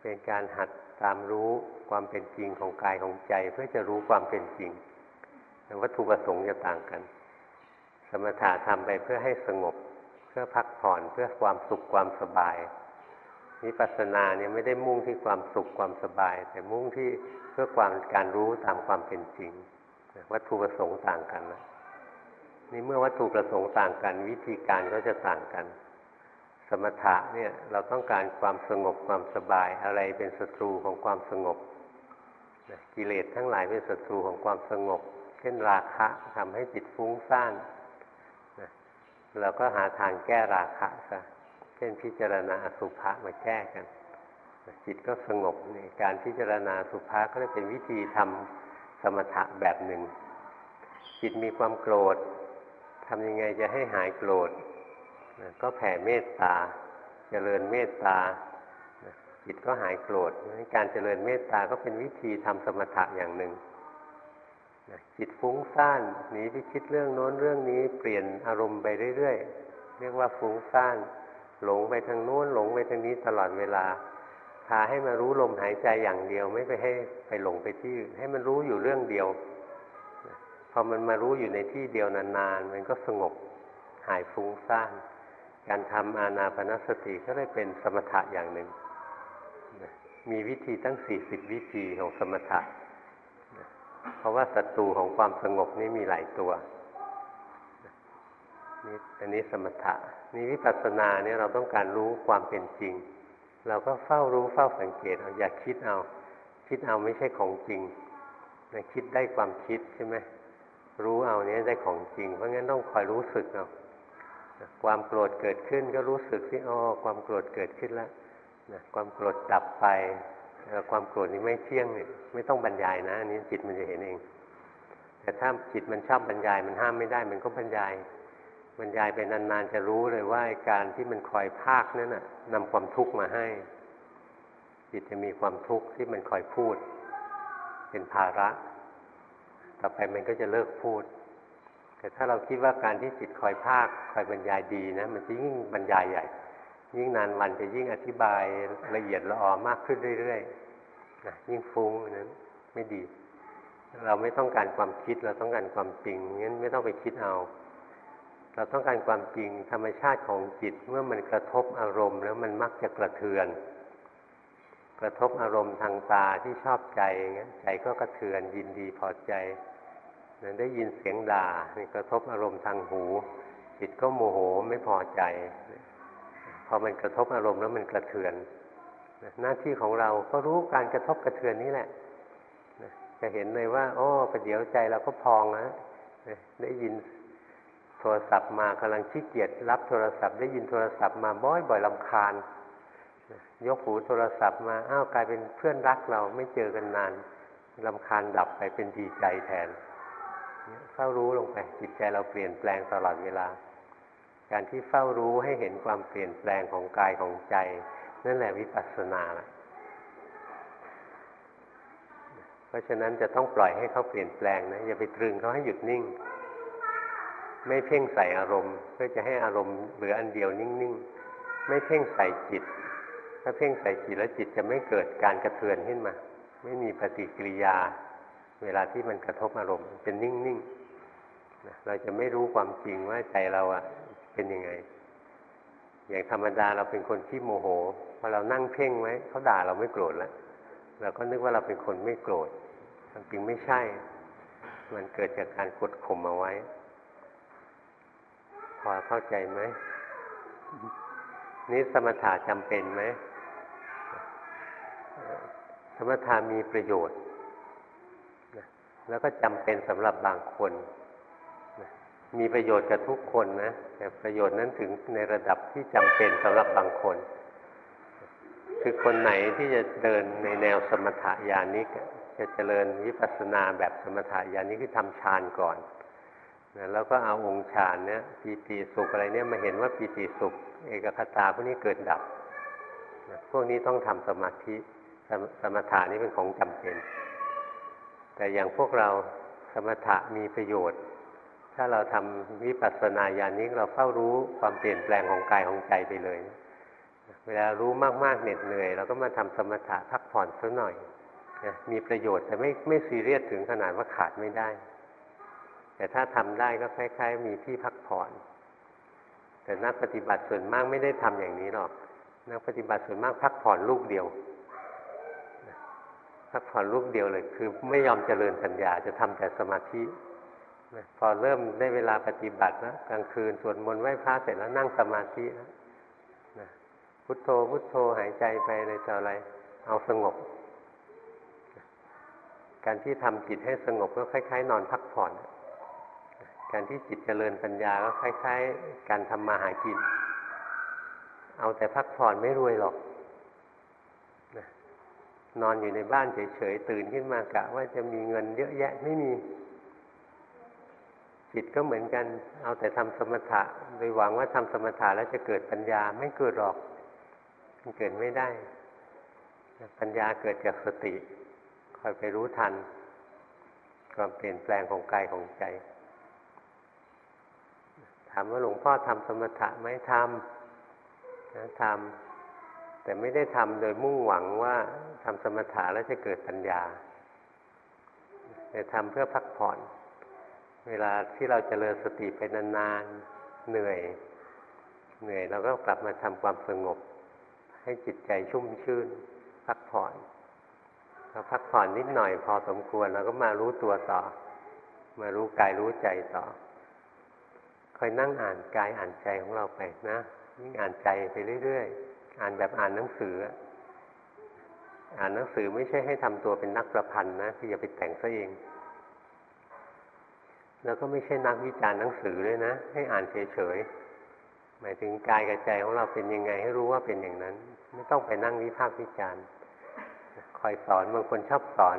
เป็นการหัด ตามรู้ความเป็นจริงของกายของใจ เพื่อจะรู้ความเป็นจริงวัตถุประสงค์จะต่างกัน สมถะทำไปเพื่อให้สงบ เพื่อพักผ่อนเพื่อความสุขความสบายวิปัสสนาเนี่ยไม่ได้มุ่งที่ความสุขความสบาย แต่มุ่งที่เพื่อความการรู้ตามความเป็นจริง วัตถุประสงค์ต่างกันนะนี่เมื่อวัตถุประสงค์ต่างกัน วิธีการก็จะต่างกัน สมถะเนี่ยเราต้องการความสงบความสบายอะไรเป็นศัตรูของความสงบกิเลสทั้งหลายเป็นศัตรูของความสงบ เช่นราคะทำให้จิตฟุ้งซ่านเราก็หาทางแก้ราคะซะเช่นพิจารณาอสุภะมาแก้กัน จิตก็สงบในการพิจารณาสุภะก็จะเป็นวิธีทำสมถะแบบหนึ่ง จิตมีความโกรธทำยังไงจะให้หายโกรธ ก็แผ่เมตตาเจริญเมตตาจิตก็หายโกรธการเจริญเมตตาก็เป็นวิธีทำสมถะอย่างหนึ่งจิตฟุ้งซ่านหนีไปคิดเรื่องโน้นเรื่องนี้เปลี่ยนอารมณ์ไปเรื่อยๆเรียกว่าฟุ้งซ่านหลงไปทางโน้นหลงไปทางนี้ตลอดเวลาพาให้มารู้ลมหายใจอย่างเดียวไม่ไปให้ไปหลงไปที่อื่นให้มันรู้อยู่เรื่องเดียวพอมันมารู้อยู่ในที่เดียวนานๆมันก็สงบหายฟุ้งซ่าน การทำอานาปนสติก็ได้เป็นสมถะอย่างหนึ่ง มีวิธีตั้งสี่สิบวิธีของสมถะ เพราะว่าศัตรูของความสงบนี้มีหลายตัวนี่อันนี้สมถะนี่วิปัสสนาเนี่ยเราต้องการรู้ความเป็นจริง เราก็เฝ้ารู้เฝ้าสังเกตเอาอย่าคิดเอา คิดเอาไม่ใช่ของจริงนะคิดได้ความคิดใช่ไหมรู้เอาเนี้ยได้ของจริง เพราะงั้นต้องคอยรู้สึกเอา ความโกรธเกิดขึ้นก็รู้สึกที่อ๋อความโกรธเกิดขึ้นแล้วนะความโกรธดับไปความโกรธนี้ไม่เที่ยงเนี่ยไม่ต้องบรรยายนะอันนี้จิตมันจะเห็นเอง แต่ถ้าจิตมันชอบบรรยายมันห้ามไม่ได้มันก็บรรยาย บรรยายไปนานๆจะรู้เลยว่าการที่มันคอยภาคนั้นน่ะนำความทุกข์มาให้ จิตจะมีความทุกข์ที่มันคอยพูด เป็นภาระ ต่อไปมันก็จะเลิกพูด แต่ถ้าเราคิดว่าการที่จิตคอยภาคคอยบรรยายดีนะมันจะยิ่งบรรยายใหญ่ ยิ่งนานวันจะยิ่งอธิบายละเอียดละออมากขึ้นเรื่อยๆนะยิ่งฟุ้งนั้นไม่ดี เราไม่ต้องการความคิดเราต้องการความจริงงั้นไม่ต้องไปคิดเอา เราต้องการความจริงธรรมชาติของจิตเมื่อมันกระทบอารมณ์ แล้วมันมักจะกระเทือนกระทบอารมณ์ทางตาที่ชอบใจงั้นใจก็กระเทือนยินดีพอใจ นั้นได้ยินเสียงด่ากระทบอารมณ์ทางหู จิตก็โมโหไม่พอใจ พอมันกระทบอารมณ์แล้วมันกระเทือน หน้าที่ของเราก็รู้การกระทบกระเทือนนี้แหละจะเห็นเลยว่า โอ้ประเดี๋ยวใจเราก็พองนะได้ยินโทรศัพท์มากำลังขี้เกียจรับโทรศัพท์ ได้ยินโทรศัพท์มาบ่อยบ่อยลำคาญ ยกหูโทรศัพท์มาอ้าวกลายเป็นเพื่อนรักเราไม่เจอกันนานลำคาญดับไปเป็นดีใจแทน ฝ้ารู้ลงไปจิตใจเราเปลี่ยนแปลงตลอดเวลา การที่เฝ้ารู้ให้เห็นความเปลี่ยนแปลงของกายของใจ นั่นแหละวิปัสสนาละเพราะฉะนั้นจะต้องปล่อยให้เขาเปลี่ยนแปลงนะอย่าไปตรึงเขาให้หยุดนิ่ง ไม่เพ่งใส่อารมณ์ เพื่อจะให้อารมณ์เหลืออันเดียวนิ่งๆไม่เพ่งใส่จิต ถ้าเพ่งใส่จิตแล้วจิตจะไม่เกิดการกระเทือนขึ้นมา ไม่มีปฏิกิริยาเวลาที่มันกระทบอารมณ์เป็นนิ่ง ๆ เราจะไม่รู้ความจริงว่าใจเราอะเป็นยังไง อย่างธรรมดาเราเป็นคนที่โมโหพอเรานั่งเพ่งไว้เขาด่าเราไม่โกรธแล้วเราก็นึกว่าเราเป็นคนไม่โกรธมันจริงไม่ใช่ มันเกิดจากการกดข่มเอาไว้ พอเข้าใจไหมนี่สมถะจำเป็นไหมสมถะมีประโยชน์ แล้วก็จำเป็นสำหรับบางคน มีประโยชน์กับทุกคนนะแต่ประโยชน์นั้นถึงในระดับที่จำเป็นสำหรับบางคน คือคนไหนที่จะเดินในแนวสมถะญาณิกจะเจริญวิปัสสนาแบบสมถะญาณิกคือทำฌานก่อนนะแล้วก็เอาองค์ฌานเนี้ยปีติสุขอะไรเนี้ยมาเห็นว่าปีติสุข เอกคตาพวกนี้เกิดดับนะพวกนี้ต้องทำสมาธิสมถะนี้เป็นของจำเป็น แต่อย่างพวกเราสมถะมีประโยชน์ ถ้าเราทำวิปัสสนาญาณนี้เราเฝ้ารู้ความเปลี่ยนแปลงของกายของใจไปเลย เวลารู้มากๆเหน็ดเหนื่อยเราก็มาทำสมถะพักผ่อนสักหน่อยนะมีประโยชน์แต่ไม่ไม่ซีเรียสถึงขนาดว่าขาดไม่ได้ แต่ถ้าทำได้ก็คล้ายๆ มีที่พักผ่อน แต่นักปฏิบัติส่วนมากไม่ได้ทำอย่างนี้หรอก นักปฏิบัติส่วนมากพักผ่อนลูกเดียวพักผ่อนลูกเดียวเลย คือไม่ยอมเจริญปัญญาจะทำแต่สมาธิ พอเริ่มได้เวลาปฏิบัตินะกลางคืนสวดมนต์ไหว้พระเสร็จแล้วนั่งสมาธิแล้วพุทโธพุทโธหายใจไปอะไรต่ออะไร เอาสงบ การที่ทำจิตให้สงบก็คล้ายๆ นอนพักผ่อน การที่จิตเจริญปัญญาก็คล้าย ๆ การทำมาหากิน เอาแต่พักผ่อนไม่รวยหรอกนอนอยู่ในบ้านเฉยๆตื่นขึ้นมากะว่าจะมีเงินเยอะแยะไม่มี จิตก็เหมือนกันเอาแต่ทำสมถะโดยหวังว่าทำสมถะแล้วจะเกิดปัญญาไม่เกิดหรอกมันเกิดไม่ได้ ปัญญาเกิดจากสติคอยไปรู้ทัน ความเปลี่ยนแปลงของกายของใจ ถามว่าหลวงพ่อทำสมถะไหมทำนะทำแต่ไม่ได้ทำโดยมุ่งหวังว่าทำสมถะแล้วจะเกิดปัญญาแต่ทำเพื่อพักผ่อน เวลาที่เราจเจริญสติไปนานๆเหนื่อย เหนื่อยเราก็กลับมาทำความสงบ ให้จิตใจชุ่มชื่น พักผ่อนเราพักผ่อนนิดหน่อยพอสมควรเราก็มารู้ตัวต่อ มารู้กายรู้ใจต่อคอยนั่งอ่านกายอ่านใจของเราไปนะยิ่งอ่านใจไปเรื่อยๆ อ่านแบบอ่านหนังสือ อ่านหนังสือไม่ใช่ให้ทำตัวเป็นนักประพันธ์นะที่อย่าไปแต่งซะเอง แล้วก็ไม่ใช่นักวิจารณ์หนังสือเลยนะ ให้อ่านเฉยๆหมายถึงกายกับใจของเราเป็นยังไง ให้รู้ว่าเป็นอย่างนั้น ไม่ต้องไปนั่งวิพากษ์วิจารณ์คอยสอนบางคนชอบสอน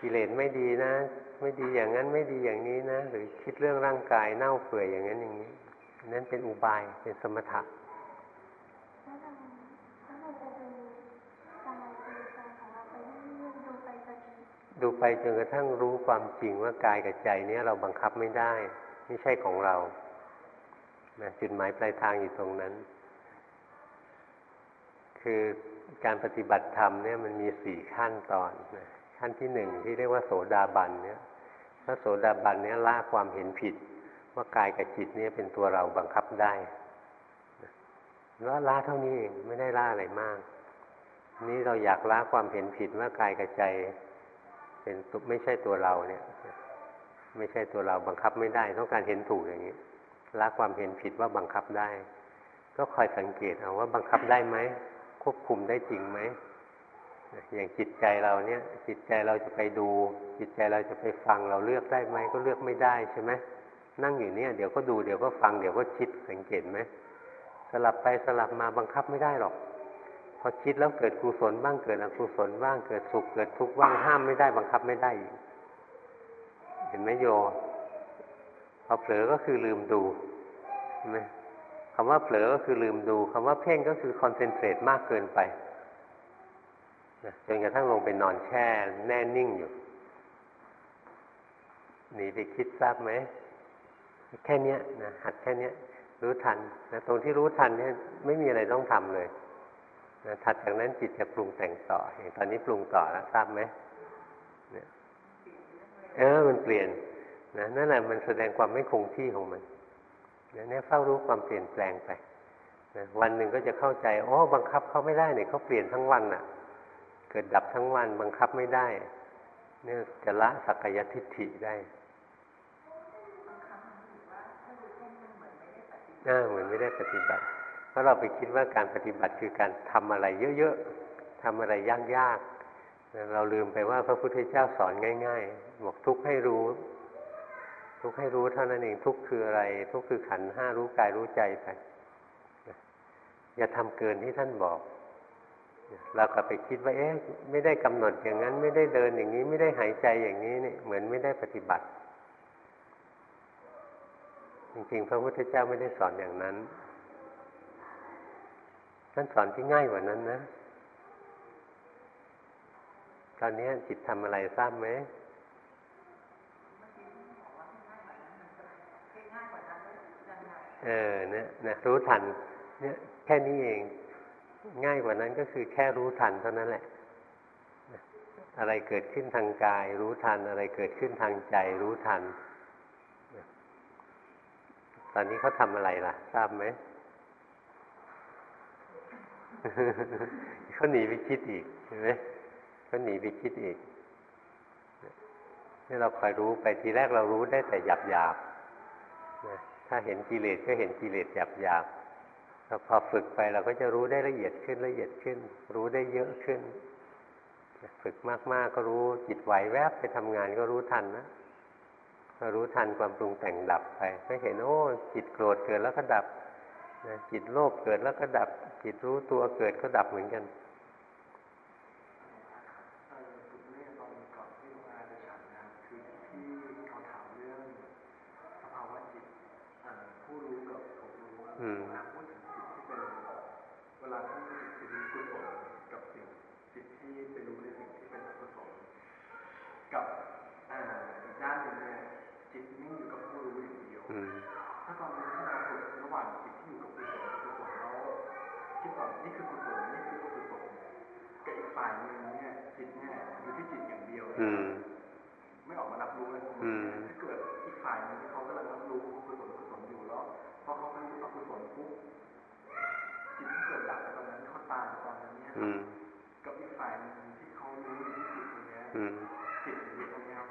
กิเลสไม่ดีนะ ไม่ดีอย่างนั้นไม่ดีอย่างนี้นะ หรือคิดเรื่องร่างกายเน่าเปื่อยอย่างนั้นอย่างนี้ นั่นเป็นอุบายเป็นสมถะ ดูไปจนกระทั่งรู้ความจริงว่ากายกับใจนี้เราบังคับไม่ได้ ไม่ใช่ของเรานะจุดหมายปลายทางอยู่ตรงนั้น คือการปฏิบัติธรรมเนี่ยมันมีสี่ขั้นตอนนะขั้นที่หนึ่งที่เรียกว่าโสดาบันเนี่ยพระโสดาบันเนี่ยละความเห็นผิด ว่ากายกับจิตเนี่ยเป็นตัวเราบังคับได้แล้วละเท่านี้เองไม่ได้ละอะไรมาก นี้เราอยากละความเห็นผิดว่ากายกับใจ เป็นไม่ใช่ตัวเราเนี่ย ไม่ใช่ตัวเราบังคับไม่ได้ ต้องการเห็นถูกอย่างนี้ละความเห็นผิดว่าบังคับได้ ก็คอยสังเกตเอาว่าบังคับได้ไหมควบคุมได้จริงไหมอย่างจิตใจเราเนี่ย จิตใจเราจะไปดู จิตใจเราจะไปฟังเราเลือกได้ไหมก็เลือกไม่ได้ใช่ไหมนั่งอยู่เนี่ยเดี๋ยวก็ดูเดี๋ยวก็ฟังเดี๋ยวก็คิดสังเกตไหมสลับไปสลับมาบังคับไม่ได้หรอก อคิดแล้วเกิดกุศลบ้างเกิดอกุศลบ้างเกิดสุขเกิดทุกข์บ้างห้ามไม่ได้บังคับไม่ได้ เห็นไหมโยพอเผลอก็คือลืมดูเห็นไหมคำว่าเผลอก็คือลืมดูคำว่าเพ่งก็คือคอนเซนเทรตมากเกินไปจนกระทั่งลงไปนอนแช่แน่นิ่งอยู่หนีไปคิดทราบไหมแค่เนี้ยนะหัดแค่เนี้ยรู้ทันนะตรงที่รู้ทันเนี่ยไม่มีอะไรต้องทำเลย นะถัดจากนั้นจิตจะปรุงแต่งต่ออย่างตอนนี้ปรุงต่อแล้วทราบไหมเนี่ยเออมันเปลี่ยนนะนั่นแหละมันแสดงความไม่คงที่ของมันเนี่ยเฝ้ารู้ความเปลี่ยนแปลงไปนะวันหนึ่งก็จะเข้าใจอ๋อบังคับเขาไม่ได้เนี่ยเขาเปลี่ยนทั้งวันน่ะ เกิดดับทั้งวันบังคับไม่ได้ เนี่ยจะละสักยทิฏฐิได้น่าเหมือนไม่ได้ปฏิบัติเพ ราะเราไปคิดว่าการปฏิบัติคือการทำอะไรเยอะๆทำอะไรยากๆเราลืมไปว่าพระพุทธเจ้าสอนง่าย ๆ บอกทุกให้รู้ ทุกให้รู้เท่านั้นเองทุกคืออะไร ทุกคือขันห้ารู้กายรู้ใจไปอย่าทำเกินที่ท่านบอก เราก็ไปคิดว่าเอ๊ะไม่ได้กำหนดอย่างนั้น ไม่ได้เดินอย่างนี้ไม่ได้หายใจอย่างนี้นี่เหมือนไม่ได้ปฏิบัติ จริงๆ พระพุทธเจ้าไม่ได้สอนอย่างนั้น ท่านสอนที่ง่ายกว่านั้นนะ ตอนนี้จิตทำอะไรทราบไหมเออเนี่ยนะรู้ทัน เนี่ยแค่นี้เอง ง่ายกว่านั้นก็คือแค่รู้ทันเท่านั้นแหละ อะไรเกิดขึ้นทางกาย รู้ทันอะไรเกิดขึ้นทางใจรู้ทัน ตอนนี้เขาทำอะไรล่ะ ทราบไหม เขาหนีไปคิดอีกเห็นไหมเขาหนีไปคิดอีกนี่เราคอยรู้ไปทีแรกเรารู้ได้แต่หยาบหยาบถ้าเห็นกิเลสก็เห็นกิเลสหยาบหยาบเราพอฝึกไปเราก็จะรู้ได้ละเอียดขึ้นละเอียดขึ้น รู้ได้เยอะขึ้น ฝึกมากๆก็รู้จิตไหวแวบไปทำงานก็รู้ทันนะพอรู้ทันความปรุงแต่งดับไปก็เห็นโอ้จิตโกรธเกิดแล้วก็ดับ จิตโลภเกิดแล้วก็ดับ จิตรู้ตัวเกิดก็ดับเหมือนกัน เอ่อสุดเรื่องตอนก่อนที่หลวงอาจะฉันนะครับคือที่เขาถามเรื่องสภาวะจิตเอ่อผู้รู้กับผมรู้ อืม นะพูดถึงจิตที่เป็นเวลาที่จิตเป็นกุศลกับสิ่งจิตที่ไปรู้ในสิ่งที่เป็นอกุศลกับอ่าอีกด้านหนึ่งเนี่ยจิตนิ่งอยู่กับผู้รู้อย่างเดียว อืม ถ้าตอนนี้ที่เราฝึกระหว่างจิตที่อยู่กับกุศลกับกุศลแล้วคิดว่า นี่คือกุศลนี่คืออกุศลกับอีกฝ่ายหนึ่งเนี่ยจิตเนี่ยอยู่ที่จิตอย่างเดียวอืมไม่ออกมารับรู้เลยอืมถ้าเกิดอีกฝ่ายหนึงที่เขากำลังรับรู้กุศลกุศลอยู่แล้วพอเขาไม่รู้อกุศลปุ๊บจิตที่เกิดดับตอนนั้นเขาตายตอนนั้นเนี่ยอืมกับอีกฝ่ายหนึงที่เขารู้ที่จิตตรงเนี้ยอืมจิตอยู่ตรงเนี้ยครับ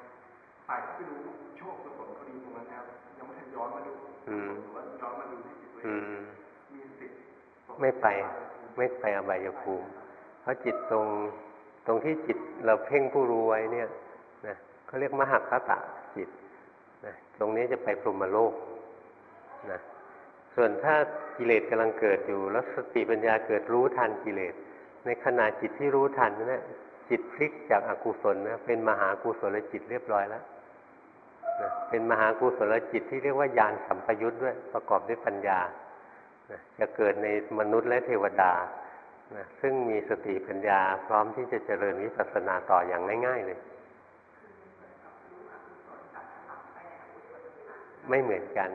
ฝ่ายที่ไปรู้โชคกุศลพอดีตรงนั้นนะครับยังไม่ทันย้อนมาดูอืมหรือว่าย้อนมาดูที่จิตตัวเออืงมมีสิทธิ์ส่งไม่ไป ไม่ไปอบายภูมิ เพราะจิตตรงตรงที่จิตเราเพ่งผู้รู้ไว้เนี่ยนะเขาเรียกมหคตะจิตนะตรงนี้จะไปพรหมโลกนะส่วนถ้ากิเลสกำลังเกิดอยู่ แล้วสติปัญญาเกิดรู้ทันกิเลส ในขณะจิตที่รู้ทันนั่นนะจิตพลิกจากอากุศลนะเป็นมหากุศลจิตเรียบร้อยแล้วนะเป็นมหากุศลจิตที่เรียกว่าญาณสัมปยุทธ์ด้วยประกอบด้วยปัญญา จะเกิดในมนุษย์และเทวดานะซึ่งมีสติปัญญาพร้อมที่จะเจริญวิปัสสนาต่ออย่างง่าย ๆ เลย ไม่เหมือนกัน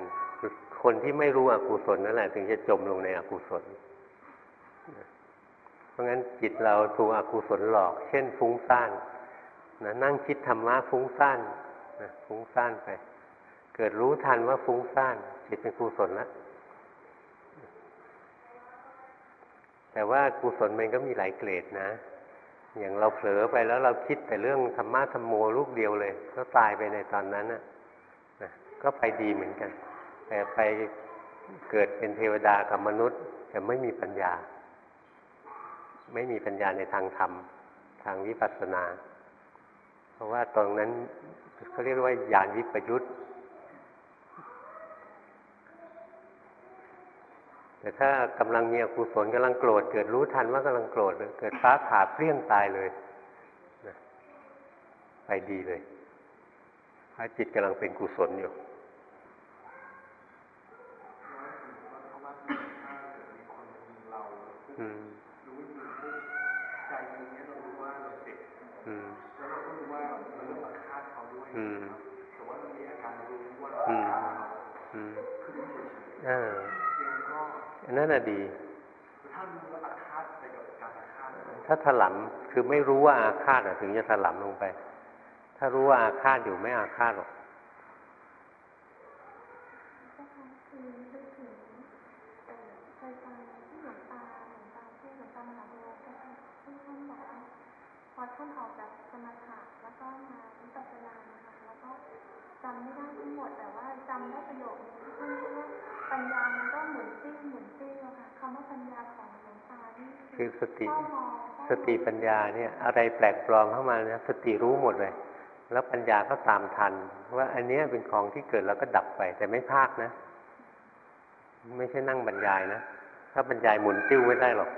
คนที่ไม่รู้อกุศลนั่นแหละ ถึงจะจมลงในอกุศล เพราะงั้นจิตเราถูกอกุศลหลอก เช่น ฟุ้งซ่านนะนั่งคิดธรรมะฟุ้งซ่านนะฟุ้งซ่านไป เกิดรู้ทันว่าฟุ้งซ่านจิตเป็นกุศลแล้ว แต่ว่ากุศลมันก็มีหลายเกรดนะ อย่างเราเผลอไปแล้วเราคิดแต่เรื่องธรรมะธรรมโมลูกเดียวเลย ก็ตายไปในตอนนั้นนะก็ไปดีเหมือนกัน แต่ไปเกิดเป็นเทวดากับมนุษย์ แต่ไม่มีปัญญา ไม่มีปัญญาในทางธรรม ทางวิปัสสนา เพราะว่าตรงนั้นเขาเรียกว่าญาณวิปยุต แต่ถ้ากำลังมีอกุศลกำลังโกรธเกิดรู้ทันว่ากำลังโกรธเกิดฟ้าผ่าเปรี้ยงตายเลยนะไปดีเลยเพราะจิตกำลังเป็นกุศลอยู่เพราะว่าถ้าเกิดมีคนยิงเราซึ่งอืมรู้ยิงปุ๊บใจตรงเนี้ยเรารู้ว่าเราเจ็บอืมแล้วเราก็รู้ว่าเราเริ่มอาฆาตเขาด้วยอืมแต่ว่ามันมีอา นนั้นน่ะดี ถ้ารู้ว่าอาฆาตไปกับการอาฆาตถ้าถลำคือไม่รู้ว่าอาฆาตอะถึงจะถลำลงไป ถ้ารู้ว่าอาฆาตอยู่ไม่อาฆาตหรอกก็คือนึกถึงเอ่อเคยฟังที่หลวงตาหลวงตาที่หลวงตามหาบัวก็คือที่ท่านบอกว่าพอท่านออกจากสมถะแล้วก็มาวิปัสสนานะคะแล้วก็จำไม่ได้ทั้งหมดแต่ว่าจำได้ประโยคนึงที่ท่านพูดว่าปัญญามัน ก็หมุนติ้วหมุนติ้วอะค่ะคำว่าปัญญาของหลวงตานี่คือสติเฝ้ามองเฝ้ามองสติปัญญาเนี่ย อะไรแปลกปลอมเข้ามาเนี่ยสติรู้หมดเลย แล้วปัญญาก็ตามทัน ว่าอันเนี้ยเป็นของที่เกิดแล้วก็ดับไป แต่ไม่ภาคนะ ไม่ใช่นั่งบรรยายนะ ถ้าบรรยายหมุนติ้วไม่ได้หรอก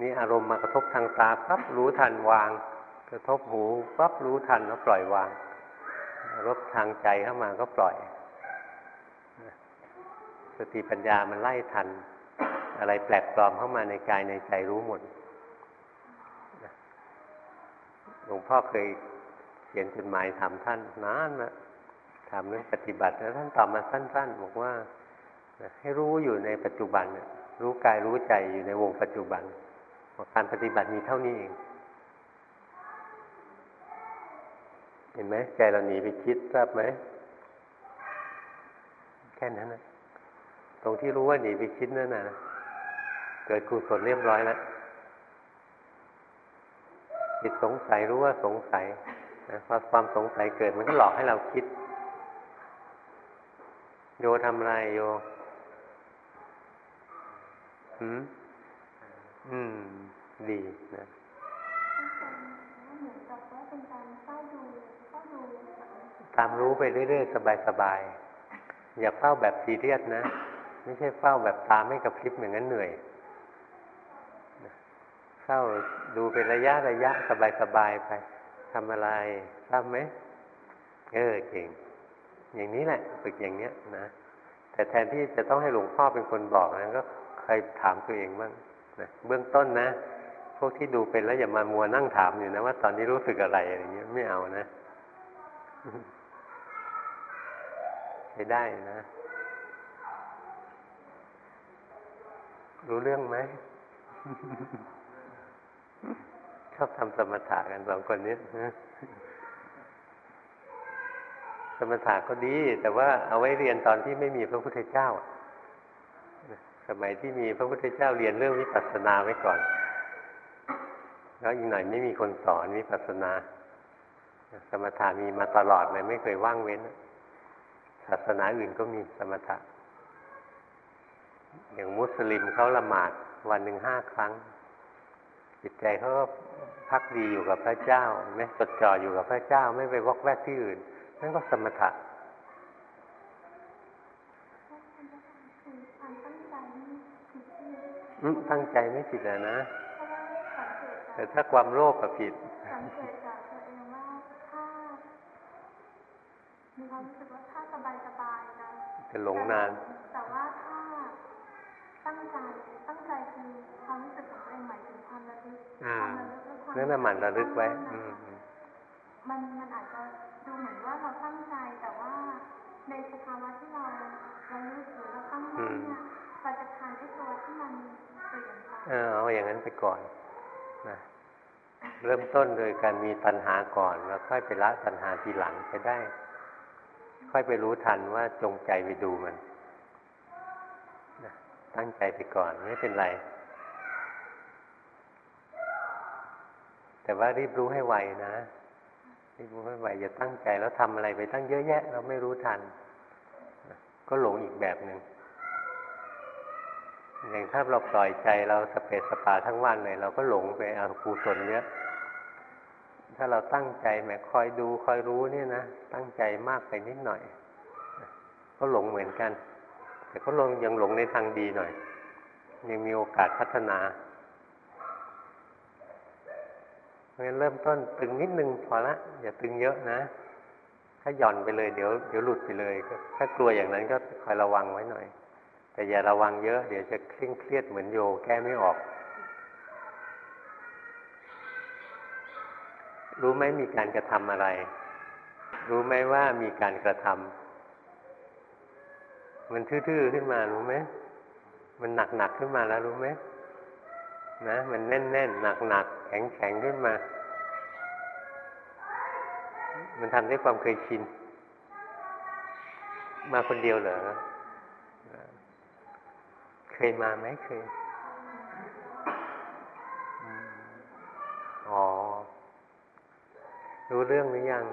นี่อารมณ์มากระทบทางตาปั๊บรู้ทันวาง กระทบหูปั๊บรู้ทันแล้วปล่อยวางรบทางใจเข้ามาก็ปล่อย สติปัญญามันไล่ทัน อะไรแปลกปลอมเข้ามาในกายในใจรู้หมดหลวงพ่อเคยเขียนจดหมายถามท่านนานนะถามเรื่องปฏิบัติแล้วท่านตอบมาสั้น ๆ บอกว่าให้รู้อยู่ในปัจจุบันรู้กายรู้ใจอยู่ในวงปัจจุบันการปฏิบัติมีเท่านี้เอง เห็นไหมใจเราหนีไปคิดทราบไหมแค่นั้นนะ รงที่รู้ว่าหนีไปคิดนั่นนะเกิดกุศลเรียบร้อยแล้วจิตสงสัยรู้ว่าสงสัยนะพอความสงสัยเกิดมันก็หลอกให้เราคิด โยทำอะไรโยอืมอืม ดีนะเหมือนกับว่าเป็นการเฝ้าดูเฝ้าดูตามรู้ไปเรื่อยๆ สบายๆ อย่าเฝ้าแบบซีเรียสนะ ไม่ใช่เฝ้าแบบตาไม่กระพริบอย่างนั้นเหนื่อยเฝ้าดูเป็นระยะระยะสบายๆไปทำอะไรทราบไหมเออเก่ง อย่างนี้แหละฝึกอย่างเนี้ยนะแต่แทนที่จะต้องให้หลวงพ่อเป็นคนบอกนะก็เคยถามตัวเองบ้างนะเบื้องต้นนะ พวกที่ดูเป็นแล้วอย่ามามัวนั่งถามอยู่นะว่าตอนนี้รู้สึกอะไรอะไรเงี้ยไม่เอานะใช้ได้นะ รู้เรื่องไหมชอบทำสมถะกันสองคนนี้สมถะก็ดี แต่ว่าเอาไว้เรียนตอนที่ไม่มีพระพุทธเจ้า สมัยที่มีพระพุทธเจ้าเรียนเรื่องวิปัสสนาไว้ก่อน แล้วอีกหน่อยไม่มีคนสอนวิปัสสนา สมถะมีมาตลอดเลยไม่เคยว่างเว้น ศาสนาอื่นก็มีสมถะ อย่างมุสลิมเขาละหมาดวันหนึ่งห้าครั้ง จิตใจเขาก็พักดีอยู่กับพระเจ้าไม่จดจ่ออยู่กับพระเจ้าไม่ไปวอกแวกที่อื่น นั่นก็สมถะตั้งใจไม่ผิดนะนะ แต่ถ้าความโลภกับผิดสังเกตจากตัวเองว่าถ้ามีความรู้สึกว่าถ้าสบายสบายนะจะหลงนานแต่ว่าถ้า ตั้งใจตั้งใจคือความรู้สึกของตัวเองหมายถึงความระลึกความระลึกและความนั่นน่ะมันระลึกไว้มันมันอาจจะดูเหมือนว่าเราตั้งใจแต่ว่าในสภาวะที่เราเราลึกหรือเราตั้งมั่นเนี่ยเราจะทานไอ้ตัวที่มันเออเอาอย่างนั้นไปก่อนนะเริ่มต้นโดยการมีตัณหาก่อน แล้วค่อยไปละตัณหาทีหลังไปได้ ค่อยไปรู้ทันว่าจงใจไปดูมันนะ ตั้งใจไปก่อนไม่เป็นไร แต่ว่ารีบรู้ให้ไวนะรีบรู้ให้ไวอย่าตั้งใจแล้วทำอะไรไปตั้งเยอะแยะ เราไม่รู้ทัน ก็หลงอีกแบบหนึ่งอย่างถ้าเราปล่อยใจเราสเปสสปาทั้งวันเลย เราก็หลงไปเอากุศลเยอะ ถ้าเราตั้งใจแม้คอยดูคอยรู้เนี่ยนะตั้งใจมากไปนิดหน่อย ก็หลงเหมือนกัน แต่ก็ลงยังหลงในทางดีหน่อย ยังมีโอกาสพัฒนาเพราะฉะนั้นเริ่มต้นตึงนิดนึงพอละ อย่าตึงเยอะนะถ้าหย่อนไปเลยเดี๋ยวเดี๋ยวหลุดไปเลย ถ้ากลัวอย่างนั้นก็คอยระวังไว้หน่อย แต่อย่าระวังเยอะ เดี๋ยวจะเคร่งเครียดเหมือนโยแก้ไม่ออก รู้ไหมมีการกระทำอะไร รู้ไหมว่ามีการกระทำ มันทื่อๆขึ้นมารู้ไหมมันหนักๆขึ้นมาแล้วรู้ไหมนะมันแน่นๆหนักๆแข็งๆขึ้นมา มันทำด้วยความเคยชิน มาคนเดียวเหรอเคยมาไหมเคยอ๋อ รู้เรื่องหรือยัง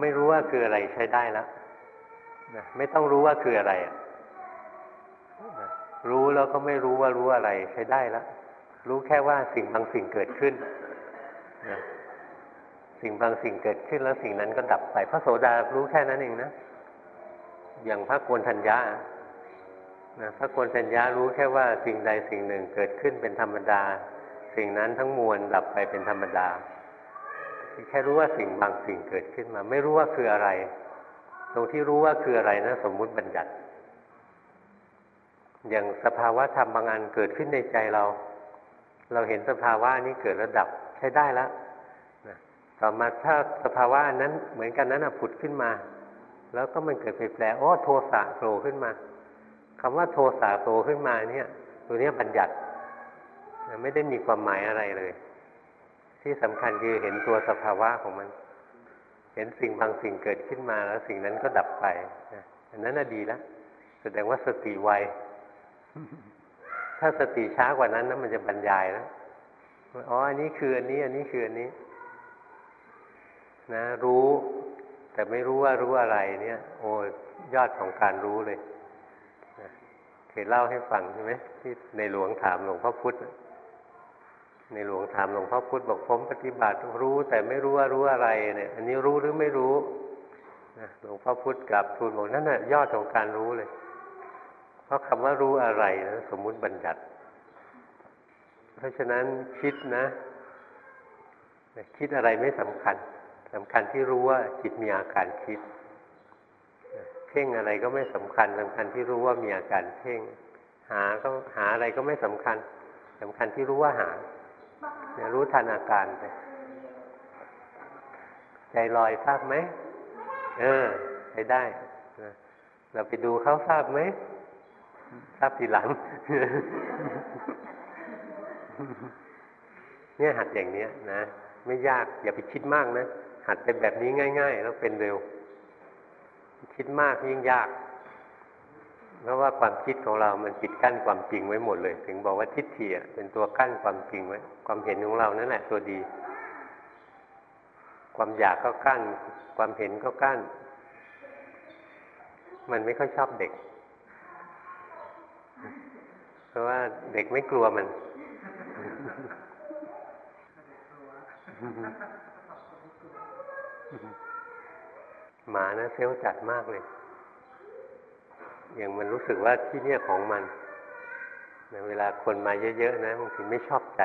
ไม่รู้ว่าคืออะไรใช้ได้แล้วนะไม่ต้องรู้ว่าคืออะไรอะรู้แล้วก็ไม่รู้ว่ารู้อะไรใช้ได้แล้วรู้แค่ว่าสิ่งบางสิ่งเกิดขึ้นนะสิ่งบางสิ่งเกิดขึ้นแล้วสิ่งนั้นก็ดับไปพระโสดารู้แค่นั้นเองนะอย่างพระโกนทัญญานะพระโกนทัญญารู้แค่ว่าสิ่งใดสิ่งหนึ่งเกิดขึ้นเป็นธรรมดา สิ่งนั้นทั้งมวลดับไปเป็นธรรมดา แค่รู้ว่าสิ่งบางสิ่งเกิดขึ้นมา ไม่รู้ว่าคืออะไร ตรงที่รู้ว่าคืออะไรนะ สมมุติบัญญัติ อย่างสภาวะธรรมบางอันเกิดขึ้นในใจเรา เราเห็นสภาวะนี้เกิดระดับใช้ได้แล้วต่อมาถ้าสภาวะนั้นเหมือนกันนั้นผุดขึ้นมา แล้วก็มันเกิดเปลี่ยนแปลงโอ้โทสะโผล่ขึ้นมาคำว่าโทสะโผล่ขึ้นมาเนี่ย ตัวนี้บัญญัติไม่ได้มีความหมายอะไรเลย ที่สำคัญคือเห็นตัวสภาวะของมัน เห็นสิ่งบางสิ่งเกิดขึ้นมาแล้วสิ่งนั้นก็ดับไปอันนั้นน่ะดีแล้วแสดงว่าสติไวถ้าสติช้ากว่านั้นนะมันจะบรรยายแล้วอ๋ออันนี้คืออันนี้ อันนี้คืออันนี้ นะ รู้ แต่ไม่รู้ว่ารู้อะไร เนี่ย โอ้ยอดของการรู้เลยเคยเล่าให้ฟังใช่ไหมที่ในหลวงถามหลวงพ่อพุธ ในหลวงถามหลวงพ่อพุธบอกผมปฏิบัติรู้แต่ไม่รู้ว่ารู้อะไรเนี่ย อันนี้รู้หรือไม่รู้หลวงพ่อพุธกลับทูลบอกนั่นน่ะยอดของการรู้เลย เพราะคำว่ารู้อะไรนะสมมุติบัญญัติ เพราะฉะนั้นคิดนะ คิดอะไรไม่สำคัญสำคัญที่รู้ว่าจิตมีอาการคิดเพ่งอะไรก็ไม่สำคัญสำคัญที่รู้ว่ามีอาการเพ่งหาก็หาอะไรก็ไม่สำคัญสำคัญที่รู้ว่าหา เนี่ยรู้ทันอาการไปใจลอยทราบไหมเออใช้ได้เราไปดูเขาทราบไหมทราบทีหลัง เนี่ยหัดอย่างเนี้ยนะไม่ยาก อย่าไปคิดมากนะ หัดเป็นแบบนี้ง่าย ๆ แล้วเป็นเร็ว คิดมากยิ่งยาก เพราะว่าความคิดของเรามันปิดกั้นความจริงไว้หมดเลย ถึงบอกว่าทิฏฐิเป็นตัวกั้นความจริงไว้ ความเห็นของเรานั่นแหละตัวดี ความอยากก็กั้น ความเห็นก็กั้น มันไม่ค่อยชอบเด็ก เพราะว่าเด็กไม่กลัวมัน หมานะเซลจัดมากเลย อย่างมันรู้สึกว่าที่เนี่ยของมันเวลาคนมาเยอะๆนะบางทีไม่ชอบใจ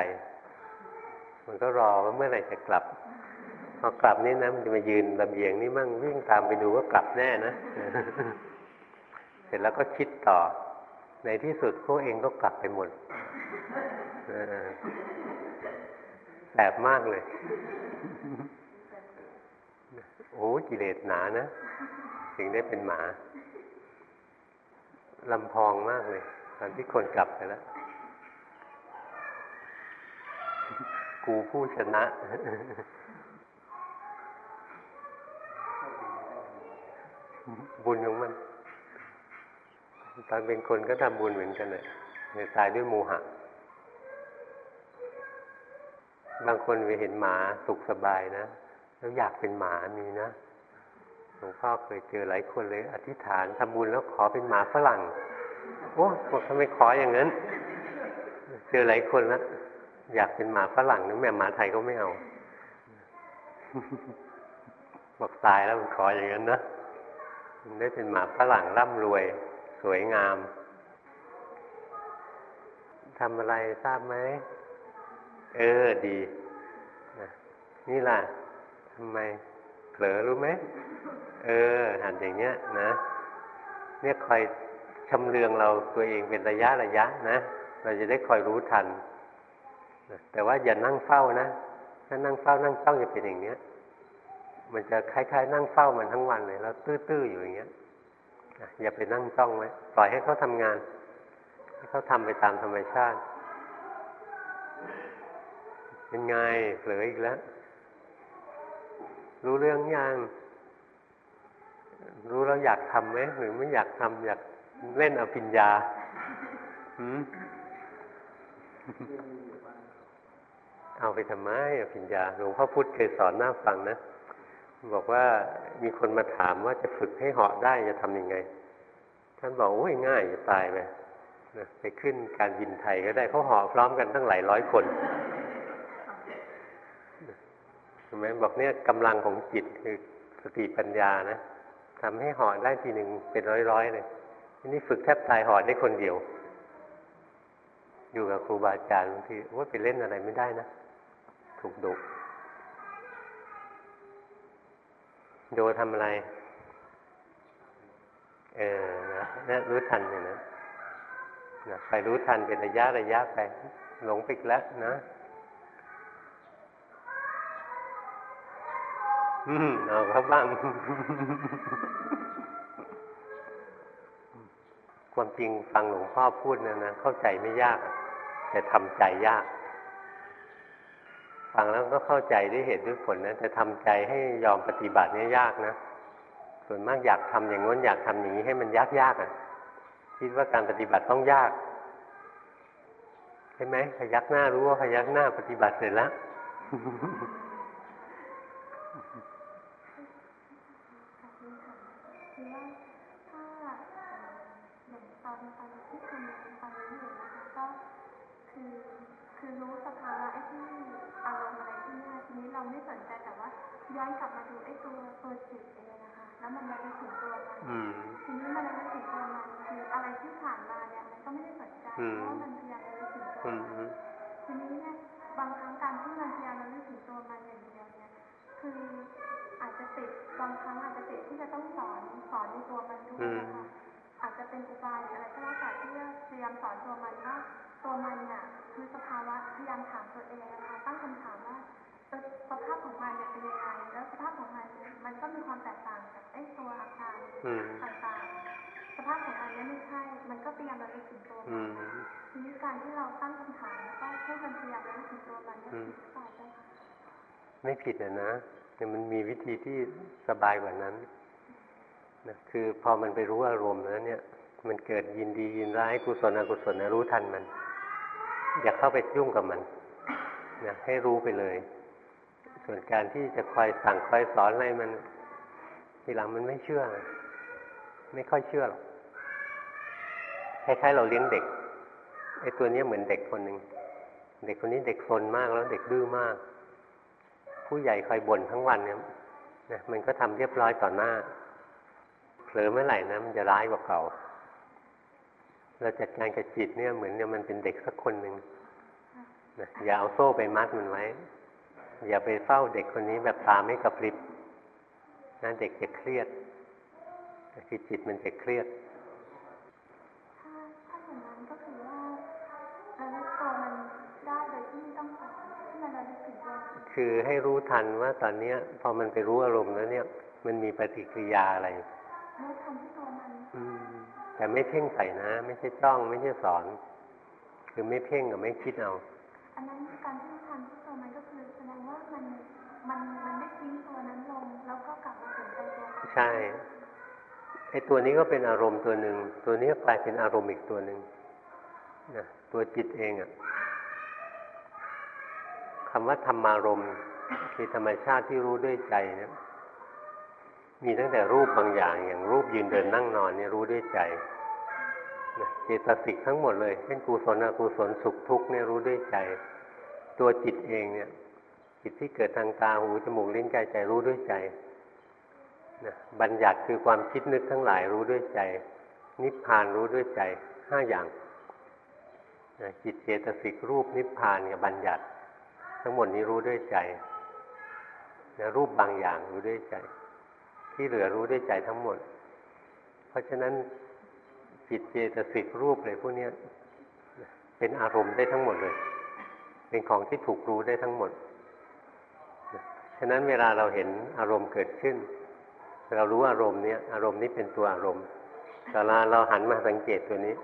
มันก็รอว่าเมื่อไหร่จะกลับพอกลับนี่นะมันจะมายืนลำเอียงนี่มั่งวิ่งตามไปดูว่ากลับแน่นะ เสร็จแล้วก็คิดต่อ ในที่สุดพวกเองก็กลับไปหมดแสบมากเลยโอ้กิเลสหนานะ ถึงได้เป็นหมา ลำพองมากเลยตอนที่คนกลับไปแล้วกูผู้ชนะบุญของมัน ตอนเป็นคนก็ทำบุญเหมือนกันเลยแต่ตายด้วยโมหะ บางคนไปเห็นหมาสุขสบายนะ แล้วอยากเป็นหมามีนะ ลวงพ่อเคยเจอหลายคนเลย อธิษฐานทำบุญแล้วขอเป็นหมาฝรั่ง โอ้บอกทำไมขออย่างนั้น เจอหลายคนแล้วอยากเป็นหมาฝรั่งนึกแม่หมาไทยก็ไม่เอา บอกตายแล้วมันขออย่างนั้นนะมันได้เป็นหมาฝรั่งร่ำรวย สวยงามทำอะไรทราบไหม เออดี นี่ล่ะทำไม เผลอรู้ไหมเออหันอย่างเนี้ยนะ เนี่ยคอยชำเลืองเราตัวเองเป็นระยะระยะนะ เราจะได้คอยรู้ทัน แต่ว่าอย่านั่งเฝ้านะ ถ้านั่งเฝ้านั่งจ้องจะเป็นอย่างเนี้ย มันจะคล้ายๆ นั่งเฝ้ามันทั้งวันเลย แล้วตื้อๆอยู่อย่างเงี้ย อย่าไปนั่งจ้องไว้ ปล่อยให้เขาทำงาน ให้เขาทำไปตามธรรมชาติ เป็นไงเผลออีกแล้ว รู้เรื่องยังรู้แล้วอยากทำไหมหรือไม่อยากทำอยากเล่นอภิญญาหืมเอาไปทำไมอภิญญาหลวงพ่อพุธเคยสอนหน้าฟังนะ บอกว่ามีคนมาถามว่าจะฝึกให้เหาะได้จะทำยังไง ท่านบอกโอ้ยง่ายจะตายไปไปขึ้นการบินไทยก็ได้เขาเหาะพร้อมกันตั้งหลายร้อยคน ใช่ไหมบอกเนี่ยกำลังของจิตคือสติปัญญานะทำให้ห่อได้ทีหนึ่งเป็นร้อยๆเลยทีนี้ฝึกแทบตายห่อได้คนเดียว อยู่กับครูบาอาจารย์บางทีว่าไปเล่นอะไรไม่ได้นะ ถูกดุโยทำอะไร เออนะนะรู้ทันเลยนะนะไปรู้ทันเป็นระยะระยะไปหลงไปแล้วนะ อืม เอาครับบ้างความจริงฟังหลวงพ่อพูดนะนะเข้าใจไม่ยาก แต่ทำใจยาก ฟังแล้วก็เข้าใจด้วยเหตุด้วยผลนะแต่ทำใจให้ยอมปฏิบัติเนี่ยยากนะส่วนมากอยากทำอย่างง้นอยากทำอย่างนี้ให้มันยากยากอะ คิดว่าการปฏิบัติต้องยากใช่ไหมพยักหน้ารู้ว่าพยักหน้าปฏิบัติเสร็จแล้ว ขอบคุณค่ะคือว่าถ้าเอ่ออย่างตอนตอนที่คุณตอนนี้อยู่นะคะก็คือคือรู้สภาวะไอ้ที่อารมณ์อะไรที่เนี่ยทีนี้เราไม่สนใจแต่ว่า ย้อนกลับมาดูไอ้ตัวตัวจิตเองนะคะ แล้วมันระลึกถึงตัวมันอืมทีนี้มันระลึกถึงตัวมันคืออะไรที่ผ่านมาเนี่ยมันก็ไม่ได้สนใจอืมเพราะว่ามันพยายามระลึกถึงตัวอืมัมนทีนี้เนี่ยบางครั้งการที่มันพยายามระลึกถึงตัวมันอย่างเดียวเนี่ยคืออาจจะติดบางครั้งอาจจะติดที่จะต้องสอนสอนในตัวมันด้วยนะคะอาจจะเป็นอุบายหรืออะไรก็แล้วแต่ที่จะพยายามสอนตัวมันว่าตัวมันเนี่ยคือสภาวะพยายามถามตัวเองนะคะตั้งคำถามว่าเออ สภาพของมันเนี่ยเป็นยังไงแล้วสภาพของมันเนี่ยมันก็มีความแตกต่างกับไอ้ตัวอาการอืมต่างๆสภาพของมันเนี่ยไม่ใช่ มันก็พยายามระลึกถึงตัวมัอืนมทีนี้การที่เราตั้งคำถามแล้วก็ให้มันพยายามระลึกถึงตัวมันเนี่ยผิดหรือเปล่าเจ้าค่ะไม่ผิดนะนะแต่มันมีวิธีที่สบายกว่านั้นนะคือพอมันไปรู้อารมณ์แล้วเนี่ย มันเกิดยินดียินร้ายกุศลอกุศลนะรู้ทันมัน อย่าเข้าไปยุ่งกับมันนะให้รู้ไปเลย ส่วนการที่จะคอยสั่งคอยสอนอะไรมัน ทีหลังมันไม่เชื่อ ไม่ค่อยเชื่อหรอกคล้ายๆเราเลี้ยงเด็กไอ้ตัวนี้เหมือนเด็กคนหนึ่งเด็กคนนี้เด็กซนมากแล้วเด็กดื้อมาก ผู้ใหญ่คอยบ่นทั้งวันเนี่ยนะมันก็ทำเรียบร้อยต่อหน้าเผลอเมื่อไหร่นะมันจะร้ายกว่าเก่าเราจัดการกับจิตเนี่ยเหมือนเนี่ยมันเป็นเด็กสักคนหนึ่งนะอย่าเอาโซ่ไปมัดมันไว้ อย่าไปเฝ้าเด็กคนนี้แบบตาไม่กระพริบนะเด็กจะเครียดคือจิตมันจะเครียดถ้าถ้าอย่างนั้นก็คือว่าระลึกตัวมันได้โดยที่ไม่ต้องสอนที่มันระลึกถึงตัวมันคือให้รู้ทันว่าตอนเนี้ยพอมันไปรู้อารมณ์แล้วเนี่ย มันมีปฏิกิริยาอะไรรู้ทันที่ตัวมันอืมแต่ไม่เพ่งใส่นะ ไม่ใช่จ้องไม่ใช่สอน คือไม่เพ่งกับไม่คิดเอา อันนั้นการที่รู้ทันที่ตัวมันก็คือแสดงว่ามัน มันมันได้ทิ้งตัวนั้นลงแล้วก็กลับมาสนใจตัวใช่ไอ้ตัวนี้ก็เป็นอารมณ์ตัวหนึ่งตัวนี้กลายเป็นอารมณ์อีกตัวหนึ่งนะตัวจิตเองอะคำว่าธรรมารมณ์คือธรรมชาติที่รู้ด้วยใจเนี่ยมีตั้งแต่รูปบางอย่างอย่างรูปยืนเดินนั่งนอนเนี่ยรู้ด้วยใจนะเจตสิกทั้งหมดเลยเช่นกุศลอกุศลสุขทุกข์เนี่ยรู้ด้วยใจ ตัวจิตเองเนี่ย จิตที่เกิดทางตาหูจมูกลิ้นกายใจรู้ด้วยใจนะบัญญัติคือความคิดนึกทั้งหลายรู้ด้วยใจ นิพพานรู้ด้วยใจห้าอย่างนะจิตเจตสิกรูปนิพพานกับบัญญัติ ทั้งหมดนี้รู้ด้วยใจนะรูปบางอย่างรู้ด้วยใจ ที่เหลือรู้ด้วยใจทั้งหมด เพราะฉะนั้นจิตเจตสิกรูปอะไรพวกนี้เป็นอารมณ์ได้ทั้งหมดเลย เป็นของที่ถูกรู้ได้ทั้งหมด ฉะนั้นเวลาเราเห็นอารมณ์เกิดขึ้น เรารู้อารมณ์เนี้ยอารมณ์นี้เป็นตัวอารมณ์แต่เวลาเราหันมาสังเกตตัวนี้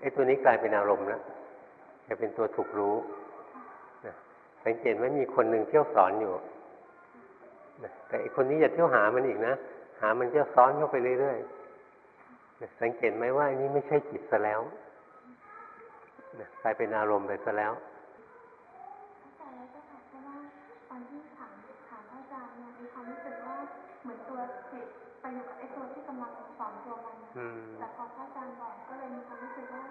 ไอ้ตัวนี้กลายเป็นอารมณ์แล้วจะเป็นตัวถูกรู้สังเกตว่ามีคนหนึ่งเที่ยวสอนอยู่แต่ไอ้คนนี้อย่าเที่ยวหามันอีกนะหามันเที่ยวซ้อนเข้าไปเรื่อยๆสังเกตไหมว่าอันนี้ไม่ใช่จิตซะแล้วกลายเป็นอารมณ์ไปซะแล้ว ไปอยู่กับไอ้ตัวที่กำลังสอนตัวมันนะคะอืมแต่พอพระอาจารย์บอกก็เลยมีความรู้สึกว่า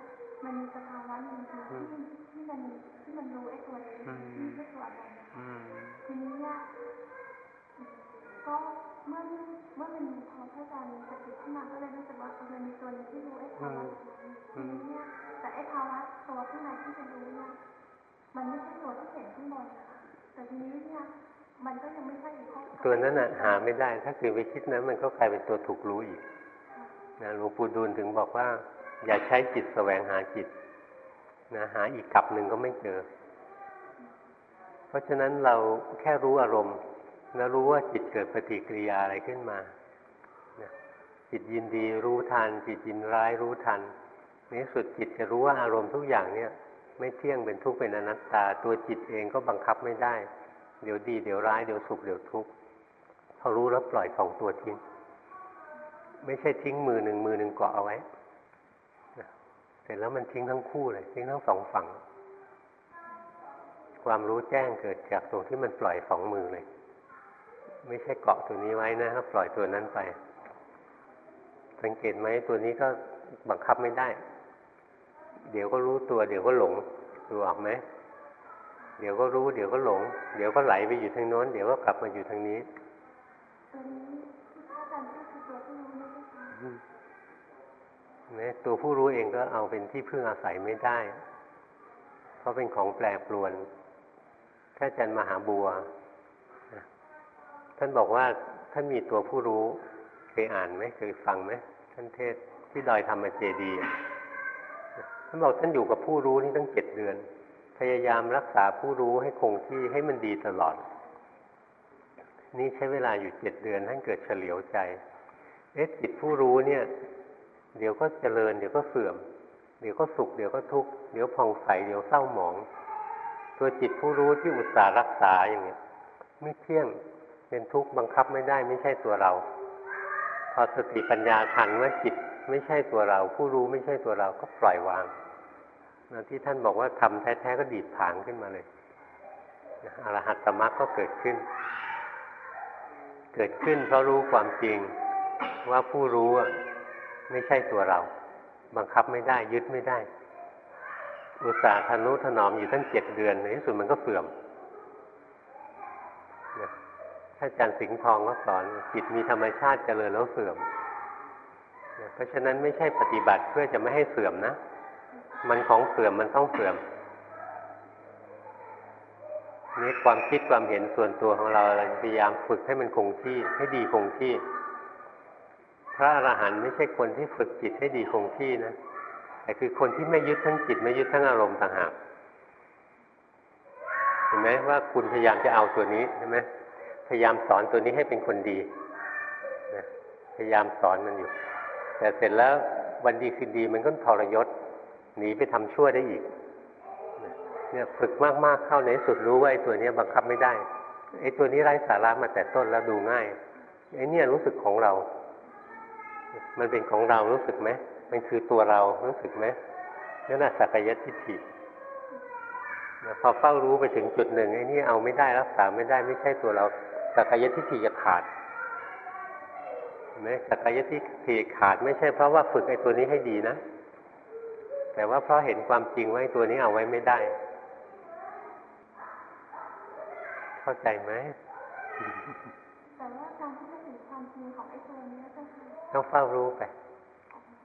มันมีสภาวะหนึ่งคืออืมที่ที่มันที่มันรู้ไอ้ตัวนี้อืมที่ไม่ใช่ตัวอะไรนะคะอืมทีนี้เนี่ยก็เมื่อเมื่อมันพอพระอาจารย์สติขึ้นมาก็เลยรู้สึกว่าเออมันมีตัวนี้ที่รู้ไอ้ภาวะตรงนั้นทีนี้เนี่ยแต่ไอ้ภาวะตัวข้างในที่จะรู้เนี่ยมันไม่ใช่ตัวที่เห็นข้างบนนะคะแต่ทีนี้เนี่ย มันก็ยังไม่ใช่ตัวนั้นอะหาไม่ได้ ถ้าคือไปคิดนั้นมันก็กลายเป็นตัวถูกรู้อีกนะหลวงปู่ดูลถึงบอกว่า อย่าใช้จิตแสวงหาจิตนะหาอีกกลับหนึ่งก็ไม่เจอ เพราะฉะนั้นเราแค่รู้อารมณ์แล้วรู้ว่าจิตเกิดปฏิกิริยาอะไรขึ้นมาจิตยินดีรู้ทัน จิตยินร้ายรู้ทันในที่สุดจิตจะรู้ว่าอารมณ์ทุกอย่างเนี่ย ไม่เที่ยงเป็นทุกข์เป็นอนัตตา ตัวจิตเองก็บังคับไม่ได้ เดี๋ยวดีเดี๋ยวร้ายเดี๋ยวสุขเดี๋ยวทุกข์พอรู้แล้วปล่อยสองตัวทิ้ง ไม่ใช่ทิ้งมือหนึ่งมือหนึ่งเกาะเอาไว้เสร็จแล้วมันทิ้งทั้งคู่เลยทิ้งทั้งสองฝั่ง ความรู้แจ้งเกิดจากตรงที่มันปล่อยสองมือเลย ไม่ใช่เกาะตัวนี้ไว้นะแล้วปล่อยตัวนั้นไป สังเกตไหมตัวนี้ก็บังคับไม่ได้ เดี๋ยวก็รู้ตัว เดี๋ยวก็หลงดูออกไหม ดี๋ยวก็รู้ เดี๋ยวก็หลง เดี๋ยวก็ไหลไปอยู่ทางโน้น เดี๋ยวก็กลับมาอยู่ทางนี้ตัวนี้ที่พระอาจารย์พูดคือตัวที่รู้ไม่ใช่คะนะตัวผู้รู้เองก็เอาเป็นที่พึ่งอาศัยไม่ได้ เพราะเป็นของแปรปรวนท่านอาจารย์มหาบัวนะท่านบอกว่าท่านมีตัวผู้รู้เคยอ่านไหมเคยฟังไหมท่านเทศที่ดอยธรรมเจดีย์อะท่านบอกท่านอยู่กับผู้รู้นี่ตั้งเจ็ดเดือน พยายามรักษาผู้รู้ให้คงที่ให้มันดีตลอด นี่ใช้เวลาอยู่เจ็ดเดือนท่านเกิดเฉลียวใจ เอ๊ะจิตผู้รู้เนี่ย เดี๋ยวก็เจริญ เดี๋ยวก็เสื่อม เดี๋ยวก็สุข เดี๋ยวก็ทุกข์ เดี๋ยวผ่องใส เดี๋ยวเศร้าหมอง ตัวจิตผู้รู้ที่อุตส่าห์รักษาอย่างเนี้ย ไม่เที่ยง เป็นทุกข์บังคับไม่ได้ ไม่ใช่ตัวเรา พอสติปัญญาทันว่าจิตไม่ใช่ตัวเรา ผู้รู้ไม่ใช่ตัวเราก็ปล่อยวาง นะที่ท่านบอกว่าทำแท้ๆก็ดีดผางขึ้นมาเลยนะอรหัตตมรรคก็เกิดขึ้น เกิดขึ้นเพราะรู้ความจริงว่าผู้รู้ไม่ใช่ตัวเรา บังคับไม่ได้ยึดไม่ได้ อุตส่าห์ทนุถนอมอยู่ตั้งเจ็ดเดือนในที่สุดมันก็เสื่อมนะถ้าอาจารย์สิงห์ทองก็สอนจิตมีธรรมชาติเจริญแล้วเสื่อม เพราะฉะนั้นไม่ใช่ปฏิบัติเพื่อจะไม่ให้เสื่อมนะ มันของเสื่อมมันต้องเสื่อมนี่ความคิดความเห็นส่วนตัวของเราเราพยายามฝึกให้มันคงที่ ให้ดีคงที่ พระอรหันต์ไม่ใช่คนที่ฝึกจิตให้ดีคงที่นะแต่คือคนที่ไม่ยึดทั้งจิตไม่ยึดทั้งอารมณ์ต่างหากเห็นไหมว่าคุณพยายามจะเอาตัวนี้ใช่ไหมพยายามสอนตัวนี้ให้เป็นคนดีพยายามสอนมันอยู่ แต่เสร็จแล้ววันดีคืนดีมันก็ทรยศ หนีไปทำชั่วได้อีกเนี่ยฝึกมากๆเข้าในสุดรู้ว่าไอ้ตัวเนี้ยบังคับไม่ได้ไอ้ตัวนี้ไร้สาระมาแต่ต้นแล้วดูง่ายไอ้เนี่ยรู้สึกของเรา มันเป็นของเรารู้สึกไหมมันคือตัวเรารู้สึกไหมนั่นน่ะสักยทิฏฐิพอเฝ้ารู้ไปถึงจุดหนึ่งไอ้นี่เอาไม่ได้รักษาไม่ได้ไม่ใช่ตัวเราสักยทิฏฐิจะขาดไหมสักยทิฏฐิขาดไม่ใช่เพราะว่าฝึกไอ้ตัวนี้ให้ดีนะ แต่ว่าเพราะเห็นความจริงว่าไอ้ตัวนี้เอาไว้ไม่ได้ เข้าใจไหมแต่ว่าการที่จะถึงความจริงของไอ้ตัวเนี้ยก็คือต้องเฝ้ารู้ไป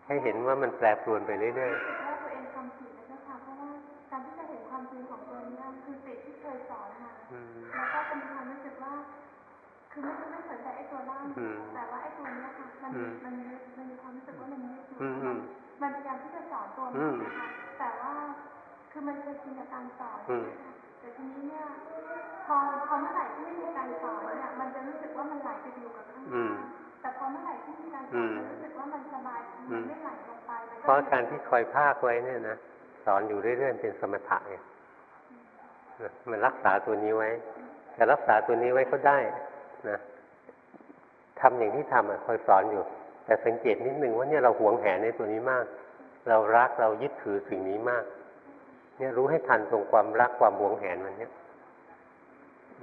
ให้เห็นว่ามันแปรปรวนไปเรื่อยรู้สึกว่าตัวเองทำผิดนะเจ้าค่ะเพราะว่าการที่จะเห็นความจริงของตัวเนี้ยคือติดที่เคยสอนมาๆอืมแล้วก็เป็นความรู้สึกว่าคือไม่ไม่สนใจไอ้ตัวร่างอืมแต่ว่าไอ้ตัวเนี้ยค่ะมันอืมมันยึดมันมีความรู้สึกว่ามันยึดอยู่อื มอืมมันพยายามที่จะสอนตัวอืมันมนะคะแต่ว่าคือมันเคยชินกับการสอนอืมนะคะแต่ทีนี้เนี่ยพอพอเมื่อไหร่ที่ไม่มีการสอนเนี่ยมันจะรู้สึกว่ามันไหลไปอยู่กับข้างอืมๆแต่พอเมื่อไหร่ที่มีการสอือนมมันรู้สึกว่ามันสบายอืมันมไม่ไหลลงไปมันเพราะการที่คอยภาคไว้เนี่ยนะสอนอยู่เรื่อยๆเป็นสมถะไงนะมันรักษาตัวนี้ไว้ แต่รักษาตัวนี้ไว้ก็ได้นะทำอย่างที่ทำอะคอยสอนอยู่ แต่สังเกตนิดนึงว่าเนี่ยเราหวงแหนในตัวนี้มาก เรารักเรายึดถือสิ่งนี้มาก เนี่ยรู้ให้ทันตรงความรักความหวงแหนมันเนี่ย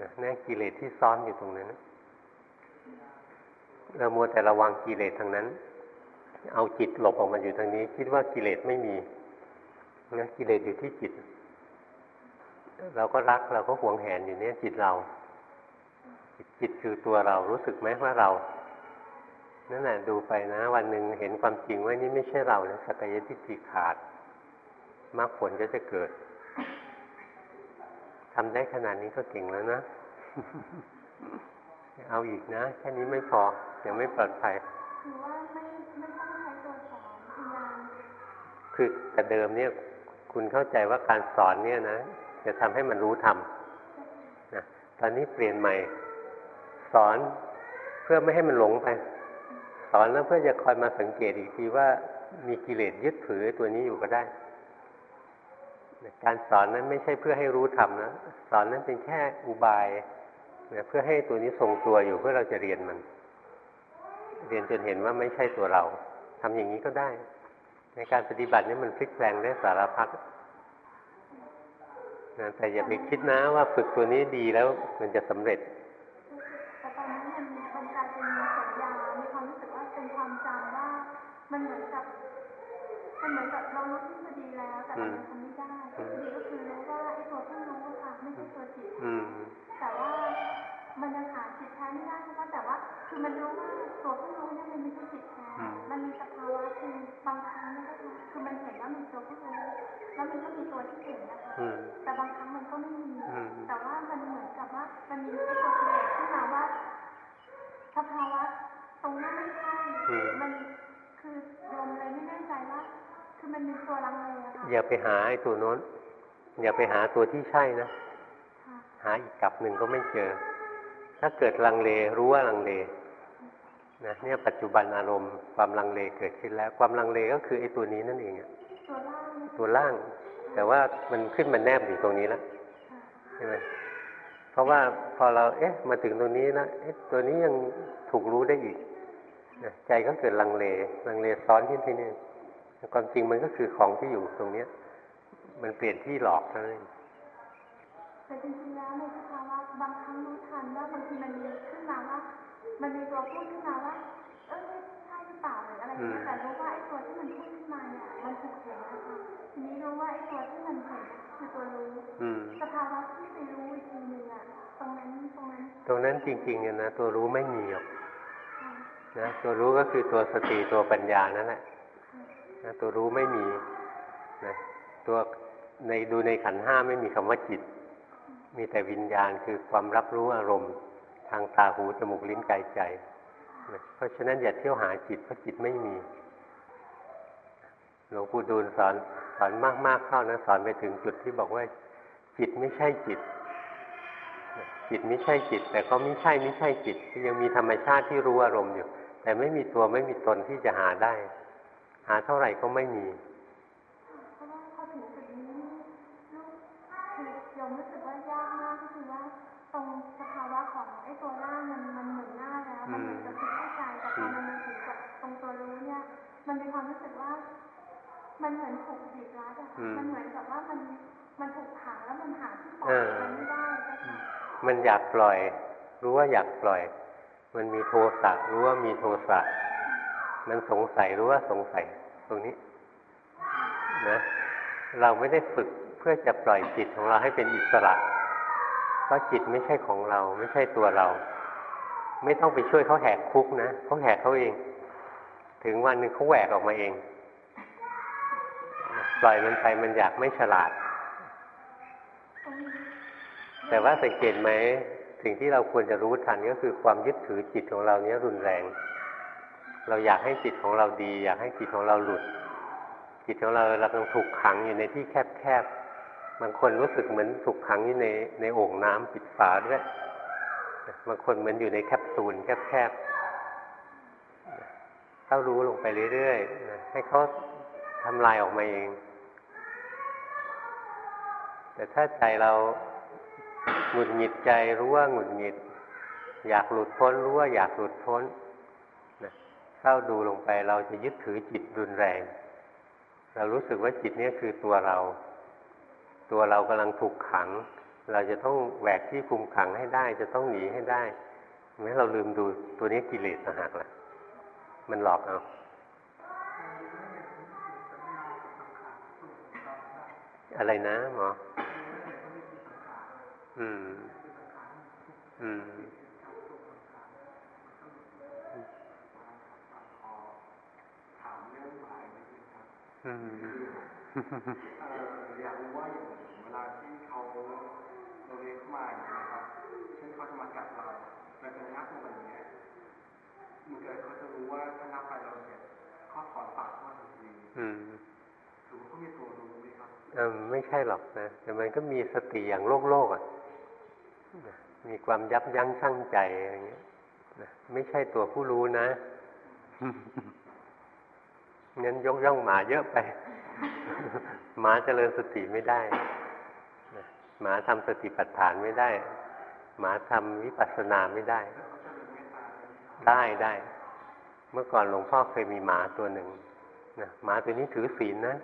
นะนี่กิเลสที่ซ้อนอยู่ตรงนั้นนะเรามัวแต่ระวังกิเลสทางนั้น เอาจิตหลบออกมาอยู่ทางนี้ คิดว่ากิเลสไม่มีนะกิเลสอยู่ที่จิต เราก็รักเราก็หวงแหนอยู่เนี่ยจิตเรา จิตคือตัวเรารู้สึกไหมว่าเรา นั่นแหละดูไปนะ วันหนึ่งเห็นความจริงว่านี่ไม่ใช่เรานะสักยทิฏฐิขาดมรรคผลก็จะเกิดทำได้ขนาดนี้ก็เก่งแล้วนะ เอาอีกนะ แค่นี้ไม่พอ ยังไม่ปลอดภัยคือว่าไม่ไม่ต้องใช้ตัวคือแต่เดิมเนี่ย คุณเข้าใจว่าการสอนเนี่ยนะ จะทำให้มันรู้ธรรมนะตอนนี้เปลี่ยนใหม่ สอนเพื่อไม่ให้มันหลงไปส อนแล้วเพื่อจะคอยมาสังเกตอีกทีว่ามีกิเลสยึดถือตัวนี้อยู่ก็ได้ การสอนนั้นไม่ใช่เพื่อให้รู้ธรรมนะ สอนนั้นเป็นแค่อุบายเพื่อให้ตัวนี้ทรงตัวอยู่เพื่อเราจะเรียนมัน เรียนจนเห็นว่าไม่ใช่ตัวเราทำอย่างนี้ก็ได้ ในการปฏิบัตินี้มันพลิกแปลงได้สารพัดนะแต่อย่าไปคิดนะว่าฝึกตัวนี้ดีแล้วมันจะสำเร็จ แต่ตอนนั้นมันมันกลายเป็นสัญญา มีความรู้สึกว่าเป็นความจำว่า มันเหมือนกับ มันเหมือนกับเรารู้ทฤษฎีแล้ว แต่เรายังทำไม่ได้ทฤษฎีก็คือรู้ว่าไอ้ตัวที่รู้อะค่ะไม่ใช่ตัวจิตอืมแต่ว่ามันยังหาจิตแท้ไม่ได้ใช่ไหมแต่ว่า คือมันรู้ว่าตัวผู้รู้เนี่ยมันไม่ใช่จิตแท้อืมมันมีสภาวะคือบางครั้งเนี่ยก็คือคือมันเห็นว่ามีตัวผู้รู้แล้วมันก็มีตัวที่เห็นนะคะอืมแต่บางครั้งมันก็ไม่มีอืมแต่ว่ามันเหมือนกับว่ามันมีไอ้ตัวกิเลสที่มาว่าสภาวะตรงนั้นไม่ใช่มันคือโยมเลยไม่แน่ใจว่า คือมันมีตัวลังเลอะค่ะอย่าไปหาไอ้ตัวโน้น อย่าไปหาตัวที่ใช่นะค่ะหาอีกกลับหนึ่งก็ไม่เจอ ถ้าเกิดลังเลรู้ว่าลังเลนะเนี่ยปัจจุบันอารมณ์ความลังเลเกิดขึ้นแล้ว ความลังเลก็คือไอ้ตัวนี้นั่นเองอะตัวล่างเนี่ยตัวล่างแต่ว่ามันขึ้นมาแนบอยู่ตรงนี้แล้วค่ะใช่ไหมเพราะว่าพอเราเอ๊ะมาถึงตรงนี้นะเอ๊ะตัวนี้ยังถูกรู้ได้อีกนะใจก็เกิดลังเลลังเลซ้อนขึ้นที่นี่ ความจริงมันก็คือของที่อยู่ตรงเนี้ย มันเปลี่ยนที่หลอกเท่านั้นเองแต่จริงๆแล้วในสภาวะบางครั้งรู้ทันว่าบางทีมันมีขึ้นมาว่า มันมีตัวพูดขึ้นมาว่าเออใช่หรือเปล่าหรืออะไรอย่างเงี้ยแต่รู้ว่าไอ้ตัวที่มันพูดขึ้นมาเนี่ยมันถูกเห็นนะคะทีนี้รู้ว่าไอ้ตัวที่มันเห็นคือตัวรู้อืมสภาวะที่ไปรู้อีกทีหนึ่งอะตรงนั้นตรงนั้น ตรงนั้นจริงๆเนี่ยนะตัวรู้ไม่มีหรอกค่ะนะตัวรู้ก็คือตัวสติตัวปัญญานั่นแหละค่ะ นะตัวรู้ไม่มีนะตัวในดูในขันห้าไม่มีคำว่าจิต มีแต่วิญญาณคือความรับรู้อารมณ์ ทางตาหูจมูกลิ้นกายใจนะเพราะฉะนั้นอย่าเที่ยวหาจิตเพราะจิตไม่มีหลวงปู่ดูลสอนสอนมากๆเข้านะสอนไปถึงจุดที่บอกว่า จิตไม่ใช่จิต จิตไม่ใช่จิต แต่ก็ไม่ใช่ไม่ใช่จิตยังมีธรรมชาติที่รู้อารมณ์อยู่ แต่ไม่มีตัวไม่มีตนที่จะหาได้ หาเท่าไหร่ก็ไม่มีเพราะว่าพอถึงจุดนี้ลูกคือโยมรู้สึกว่ายากมากก็คือว่าตรงสภาวะของไอ้ตัวร่างมันมันเหมือนหน้าแล้วมันเหมือนจะคิดเข้าใจแต่พอมันมาถึงกับตรงตัวรู้เนี่ย มันมีความรู้สึกว่า มันเหมือนถูกบีบรัดอะอืมมันเหมือนกับว่ามันมันถูกขังแล้วมันหาที่ปล่อเอยอมันไม่ได้เจ้าค่ะมันอยากปล่อย รู้ว่าอยากปล่อย มันมีโทสะรู้ว่ามีโทสะ มันสงสัยรู้ว่าสงสัยตรงนี้นะเราไม่ได้ฝึกเพื่อจะปล่อยจิตของเราให้เป็นอิสระ เพราะจิตไม่ใช่ของเรา ไม่ใช่ตัวเรา ไม่ต้องไปช่วยเขาแหกคุกนะเขาแหกเขาเอง ถึงวันหนึ่งเขาแหวกออกมาเอง ปล่อยมันไปมันอยากไม่ฉลาด แต่ว่าสังเกตไหมสิ่งที่เราควรจะรู้ทันก็คือความยึดถือจิตของเราเนี้ยรุนแรง เราอยากให้จิตของเราดี อยากให้จิตของเราหลุด จิตของเราเรากำลังถูกขังอยู่ในที่แคบๆบางคนรู้สึกเหมือนถูกขังอยู่ในในโอ่งน้ำปิดฝาด้วยบางคนเหมือนอยู่ในแคปซูลแคบๆเข้ารู้ลงไปเรื่อยๆให้เขาทำลายออกมาเอง แต่ถ้าใจเราหงุดหงิดใจรู้ว่าหงุดหงิด อยากหลุดพ้นรู้ว่าอยากหลุดพ้น เข้าดูลงไปเราจะยึดถือจิตรุนแรง เรารู้สึกว่าจิตเนี้คือตัวเรา ตัวเรากำลังถูกขัง เราจะต้องแหวกที่คุมขังให้ได้ จะต้องหนีให้ได้ไม่เราลืมดูตัวนี้กิเลสนะหักละมันหลอกเอาอะไรนะหมออืม อืม ถามเรื่องหมายนิดนึงครับ อืมเอ่ออยากรู้ว่าอย่างเวลาที่เขาเราเลี้ยงเข้ามาอย่างนี้ยนะครับเช่นเขาจะมากัดเราเราจะงับมันอย่างเงี้ยเหมือนกับเขาจะรู้ว่าถ้างับไปเราเจ็บเขาถอนปากเข้ามาทันทีอืมถูเออไม่ใช่หรอกนะ แต่มันก็มีสติอย่างโลกโลกอะมีความยับยั้งชั่งใจอะไรเงี้ยนะไม่ใช่ตัวผู้รู้นะ งั้นยกย่องหมาเยอะไป หมาเจริญสติไม่ได้ หมาทำสติปัฏฐานไม่ได้ หมาทำวิปัสสนาไม่ได้ ได้ได้ เมื่อก่อนหลวงพ่อเคยมีหมาตัวหนึ่งนะหมาตัวนี้ถือศีลนะ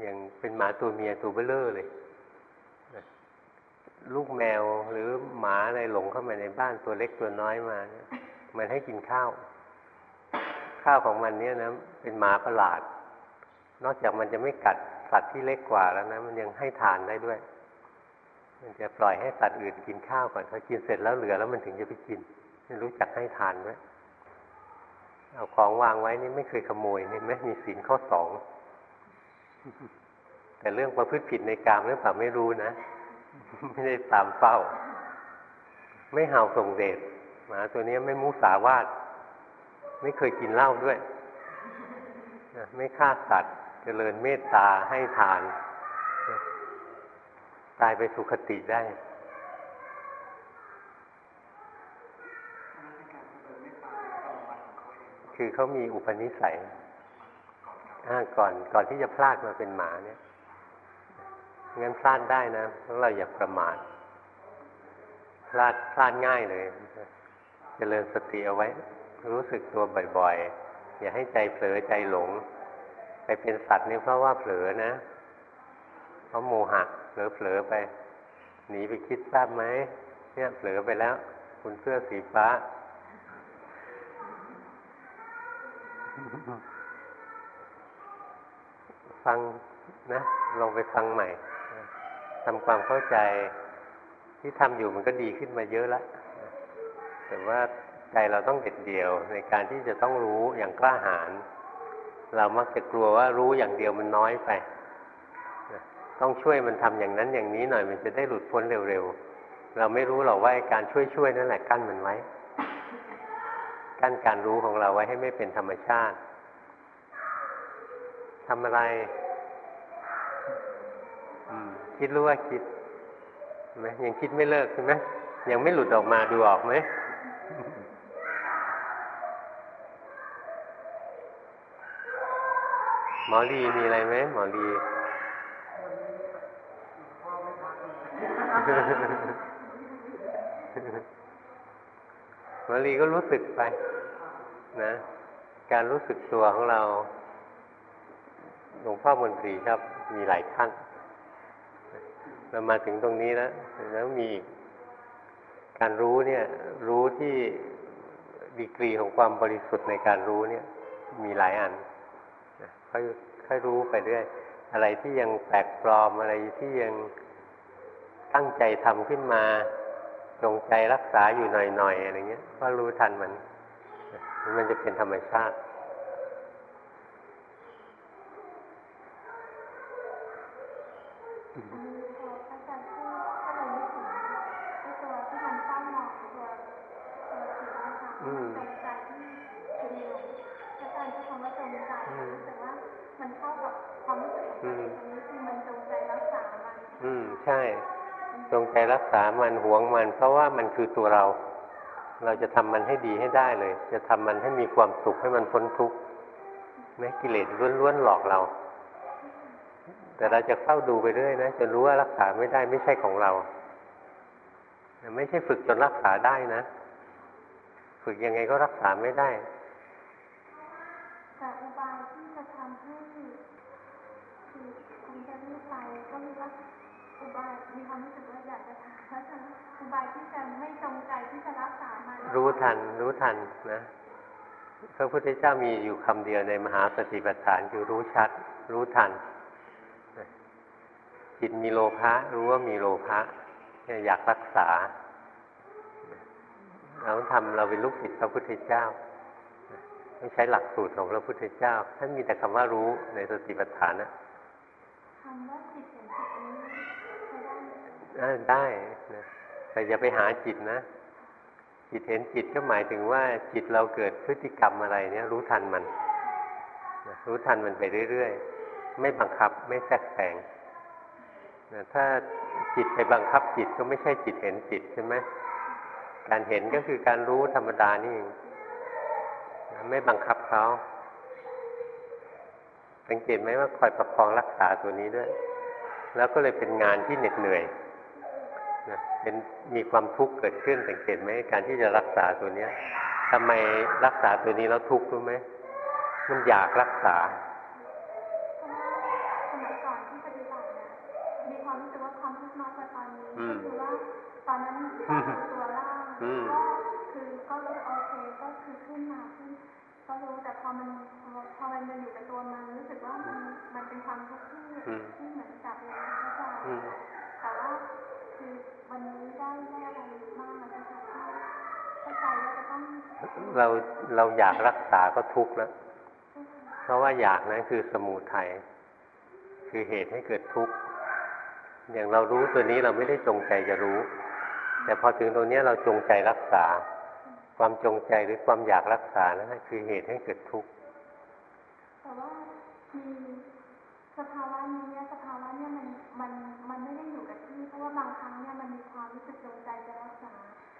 อย่างเป็นหมาตัวเมียตัวเบลเลอร์เลยนะลูกแมวหรือหมาอะไรหลงเข้ามาในบ้านตัวเล็กตัวน้อยมา มันให้กินข้าว ข้าวของมันเนี่ยนะเป็นหมาประหลาด นอกจากมันจะไม่กัดสัตว์ที่เล็กกว่าแล้วนะ มันยังให้ทานได้ด้วย มันจะปล่อยให้สัตว์อื่นกินข้าวก่อนเขากินเสร็จแล้วเหลือแล้วมันถึงจะไปกินไม่รู้จักให้ทานไหมเอาของวางไว้นี่ไม่เคยขโมยนี่ไหมมีศีลข้อสองแต่เรื่องประพฤติผิดในกามหรือเปล่าไม่รู้นะ ไม่ได้ตามเฝ้า ไม่เห่าส่งเดชหมาตัวนี้ไม่มุสาวาท ไม่เคยกินเหล้าด้วยไม่ฆ่าสัตว์เจริญเมตตาให้ทาน ตายไปสุคติได้คือเขามีอุปนิสัยก่อนก่อนที่จะพลาดมาเป็นหมาเนี่ย งั้นพลาดได้นะเพราะเราอย่าประมาท พลาดพลาดง่ายเลยจเจริญสติเอาไว้ รู้สึกตัวบ่อยๆ อย่าให้ใจเผลอใจหลง ไปเป็นสัตว์นี่เพราะว่าเผลอนะ เพราะโมหะเผลอเผลอไป หนีไปคิดทราบไหมเนี่ยเผลอไปแล้ว คุณเสื้อสีฟ้า ฟังนะลองไปฟังใหม่ทำความเข้าใจที่ทำอยู่มันก็ดีขึ้นมาเยอะแล้วแต่ว่า ใจเราต้องเด็ดเดี่ยว ในการที่จะต้องรู้อย่างกล้าหาญเรามักจะกลัวว่ารู้อย่างเดียวมันน้อยไปต้องช่วยมันทำอย่างนั้นอย่างนี้หน่อยมันจะได้หลุดพ้นเร็วๆ เราไม่รู้หรอกว่าการช่วยๆนั่นแหละกั้นมันไว้ กั้นการรู้ของเราไว้ให้ไม่เป็นธรรมชาติทำอะไรคิดรู้ว่าคิดไหมยังคิดไม่เลิกใช่ไหมยังไม่หลุดออกมาดูออกไหม หมอลีมีอะไรไหมหมอลีหมอลีก็รู้สึกไป นะ การรู้สึกตัวของเราหลวงพ่อมนตรีครับ มีหลายขั้นเรามาถึงตรงนี้แล้วแล้วมีการรู้เนี่ย รู้ที่ดีกรีของความบริสุทธิ์ในการรู้เนี่ย มีหลายอัน ค่อยค่อยรู้ไปเรื่อย อะไรที่ยังแปลกปลอมอะไรที่ยังตั้งใจทำขึ้นมาจงใจรักษาอยู่หน่อยๆอะไรเงี้ย ก็รู้ทันมัน มันจะเป็นธรรมชาติพออาจารย์พูดก็เลยนึกถึงไอ้ตัวที่มันเศร้ามองตัวตัวสีนะคะจงใจที่เป็นลมอาจารย์ใช้คำว่าจงใจแต่ว่ามันเข้ากับความรู้สึกของตัวเองตรงนี้คือมันจงใจรักษามัน อืมใช่ จงใจรักษามัน หวงมัน เพราะว่ามันคือตัวเรา เราจะทำมันให้ดีให้ได้เลย จะทำมันให้มีความสุขให้มันพ้นทุกข์แม้กิเลสล้วนๆหลอกเรา แต่เราจะเฝ้าดูไปเรื่อยนะจนรู้ว่ารักษาไม่ได้ไม่ใช่ของเราไม่ใช่ฝึกจนรักษาได้นะ ฝึกยังไงก็รักษาไม่ได้แต่อุบายที่จะทำให้คือคงจะรีบไปก็มีว่าอุบายมีความรู้สึกว่าอยากจะถามว่าจะอุบายที่จะไม่จงใจที่จะรักษามันรู้ทันรู้ทันนะพระพุทธเจ้ามีอยู่คำเดียวในมหาสติปัฏฐานคือรู้ชัด รู้ทันจิตมีโลภะรู้ว่ามีโลภะอยากรักษาเราทำเราเป็นลูกศิษย์พระพุทธเจ้าต้องใช้หลักสูตรของพระพุทธเจ้าท่านมีแต่คำว่ารู้ในสติปัฏฐานนะคำว่าจิตเห็นจิตนี้ใช้ ได้นะแต่อย่าไปหาจิตนะ จิตเห็นจิตก็หมายถึงว่าจิตเราเกิดพฤติกรรมอะไรเนี่ย รู้ทันมันรู้ทันมันไปเรื่อยๆ ไม่บังคับไม่แทรกแซงนะถ้าจิตไปบังคับจิตก็ไม่ใช่จิตเห็นจิตใช่ไหมการเห็นก็คือการรู้ธรรมดานี่เองไม่บังคับเขาสังเกตไหมว่าคอยประคองรักษาตัวนี้ด้วย แล้วก็เลยเป็นงานที่เหน็ดเหนื่อย เป็นมีความทุกข์เกิดขึ้นสังเกตไหมการที่จะรักษาตัวเนี้ยทำไมรักษาตัวนี้แล้วทุกข์รู้ไหมมันอยากรักษาเพราะว่าสมัยก่อนที่ปฏิบัติเนี่ยมีความรู้สึกว่าความทุกข์น้อยกว่าตอนนี้อืมก็คือว่าตอนนั้นก็คือตัวล่างอืมก็คือก็รู้โอเคก็คือขึ้นมาขึ้นก็รู้แต่พอมันพอพอมันมาอยู่กับตัวมันรู้สึกว่ามันมันเป็นความทุกข์ที่ที่เหมือนกับเราเข้าใจ อืม แต่ว่าคือวันนี้ได้ได้อะไรมากนะคะที่ เราเราอยากรักษาก็ทุกข์แล้ว เพราะว่าอยากนั้นคือสมูทัยคือเหตุให้เกิดทุกข์ อย่างเรารู้ตัวนี้เราไม่ได้จงใจจะรู้ แต่พอถึงตรงนี้เราจงใจรักษา ความจงใจหรือความอยากรักษานั่นคือเหตุให้เกิดทุกข์แต่ว่ามีสภาวะนี้เนี่ยสภาวะเนี่ยมันมันมันไม่ได้อยู่กับที่ เพราะว่าบางครั้งเนี่ยมันมีความรู้สึกจงใจจะรักษา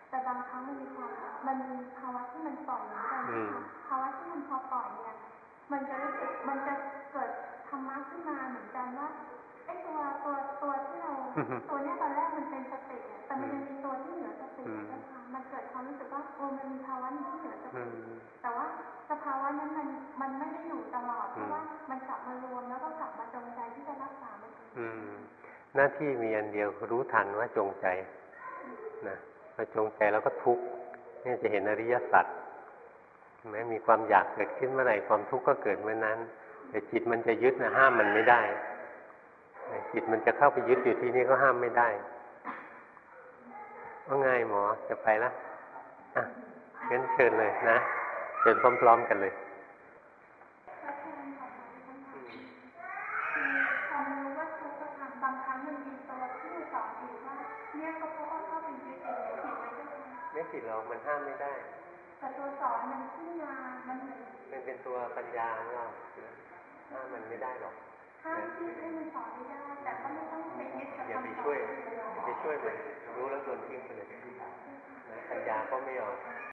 แต่บางครั้งมันมีความ มันมีภาวะที่มันปล่อยเหมือนกันอืมนะคะภาวะที่มันพอปล่อยเนี่ย มันจะรู้สึกมันจะเกิดธรรมะขึ้นมาเหมือนกันว่าไอ้ตัวตัวตัวที่เราตัวเนี้ยตอนแรกมันเป็นสติอะแต่มันยังมีตัวที่เหนือสตินะคะมันเกิดความรู้สึกว่าโอ้มันมีภาวะหนึ่งที่เหนือสอืติมแต่ว่าสภาวะนั้นมันมันไม่ได้อยู่ตลอดเพอืมราะว่ามันกลับมารวมแล้วก็กลับมาจงใจที่จะรักษามันอีกอืมหน้าที่มีอันเดียวรู้ทันว่าจงใจนะพอจงใจแล้วก็ทุกข์ เนี่ยจะเห็นอริยสัจเห็นไหมมีความอยากเกิดขึ้นเมื่อไหร่ความทุกข์ก็เกิดเมื่อนั้น แต่จิตมันจะยึดนะห้ามมันไม่ได้ จิตมันจะเข้าไปยึดอยู่ที่นี่ก็ห้ามไม่ได้ว่าไงหมอจะไปละอะงั้นเชิญเลยนะเชิญพร้อม ๆ กันเลย ก็แค่นั้นค่ะท่านค่ะคือพอมันรู้ว่าทุกข์ก็ทำบางครั้งมันมีตัวที่สอนอีกว่าเนี่ยก็เพราะว่าเข้าไปยึดเองผิดไหมเจ้าค่ะ ไม่ ผิดหรอกมันห้ามไม่ได้ แต่ตัวสอนมันขึ้นมามันเหมือนมันเป็นตัวปัญญาของเราห้ามมันไม่ได้หรอกห้ามที่ให้มันสอนไม่ได้ แต่ก็ไม่ต้องไปยึดกับอย่าไปคำสอนช่วยอย่าไปช่วยมันรู้แล้วโดนทิ้งไปเลยนะปัญญาก็ไม่เอา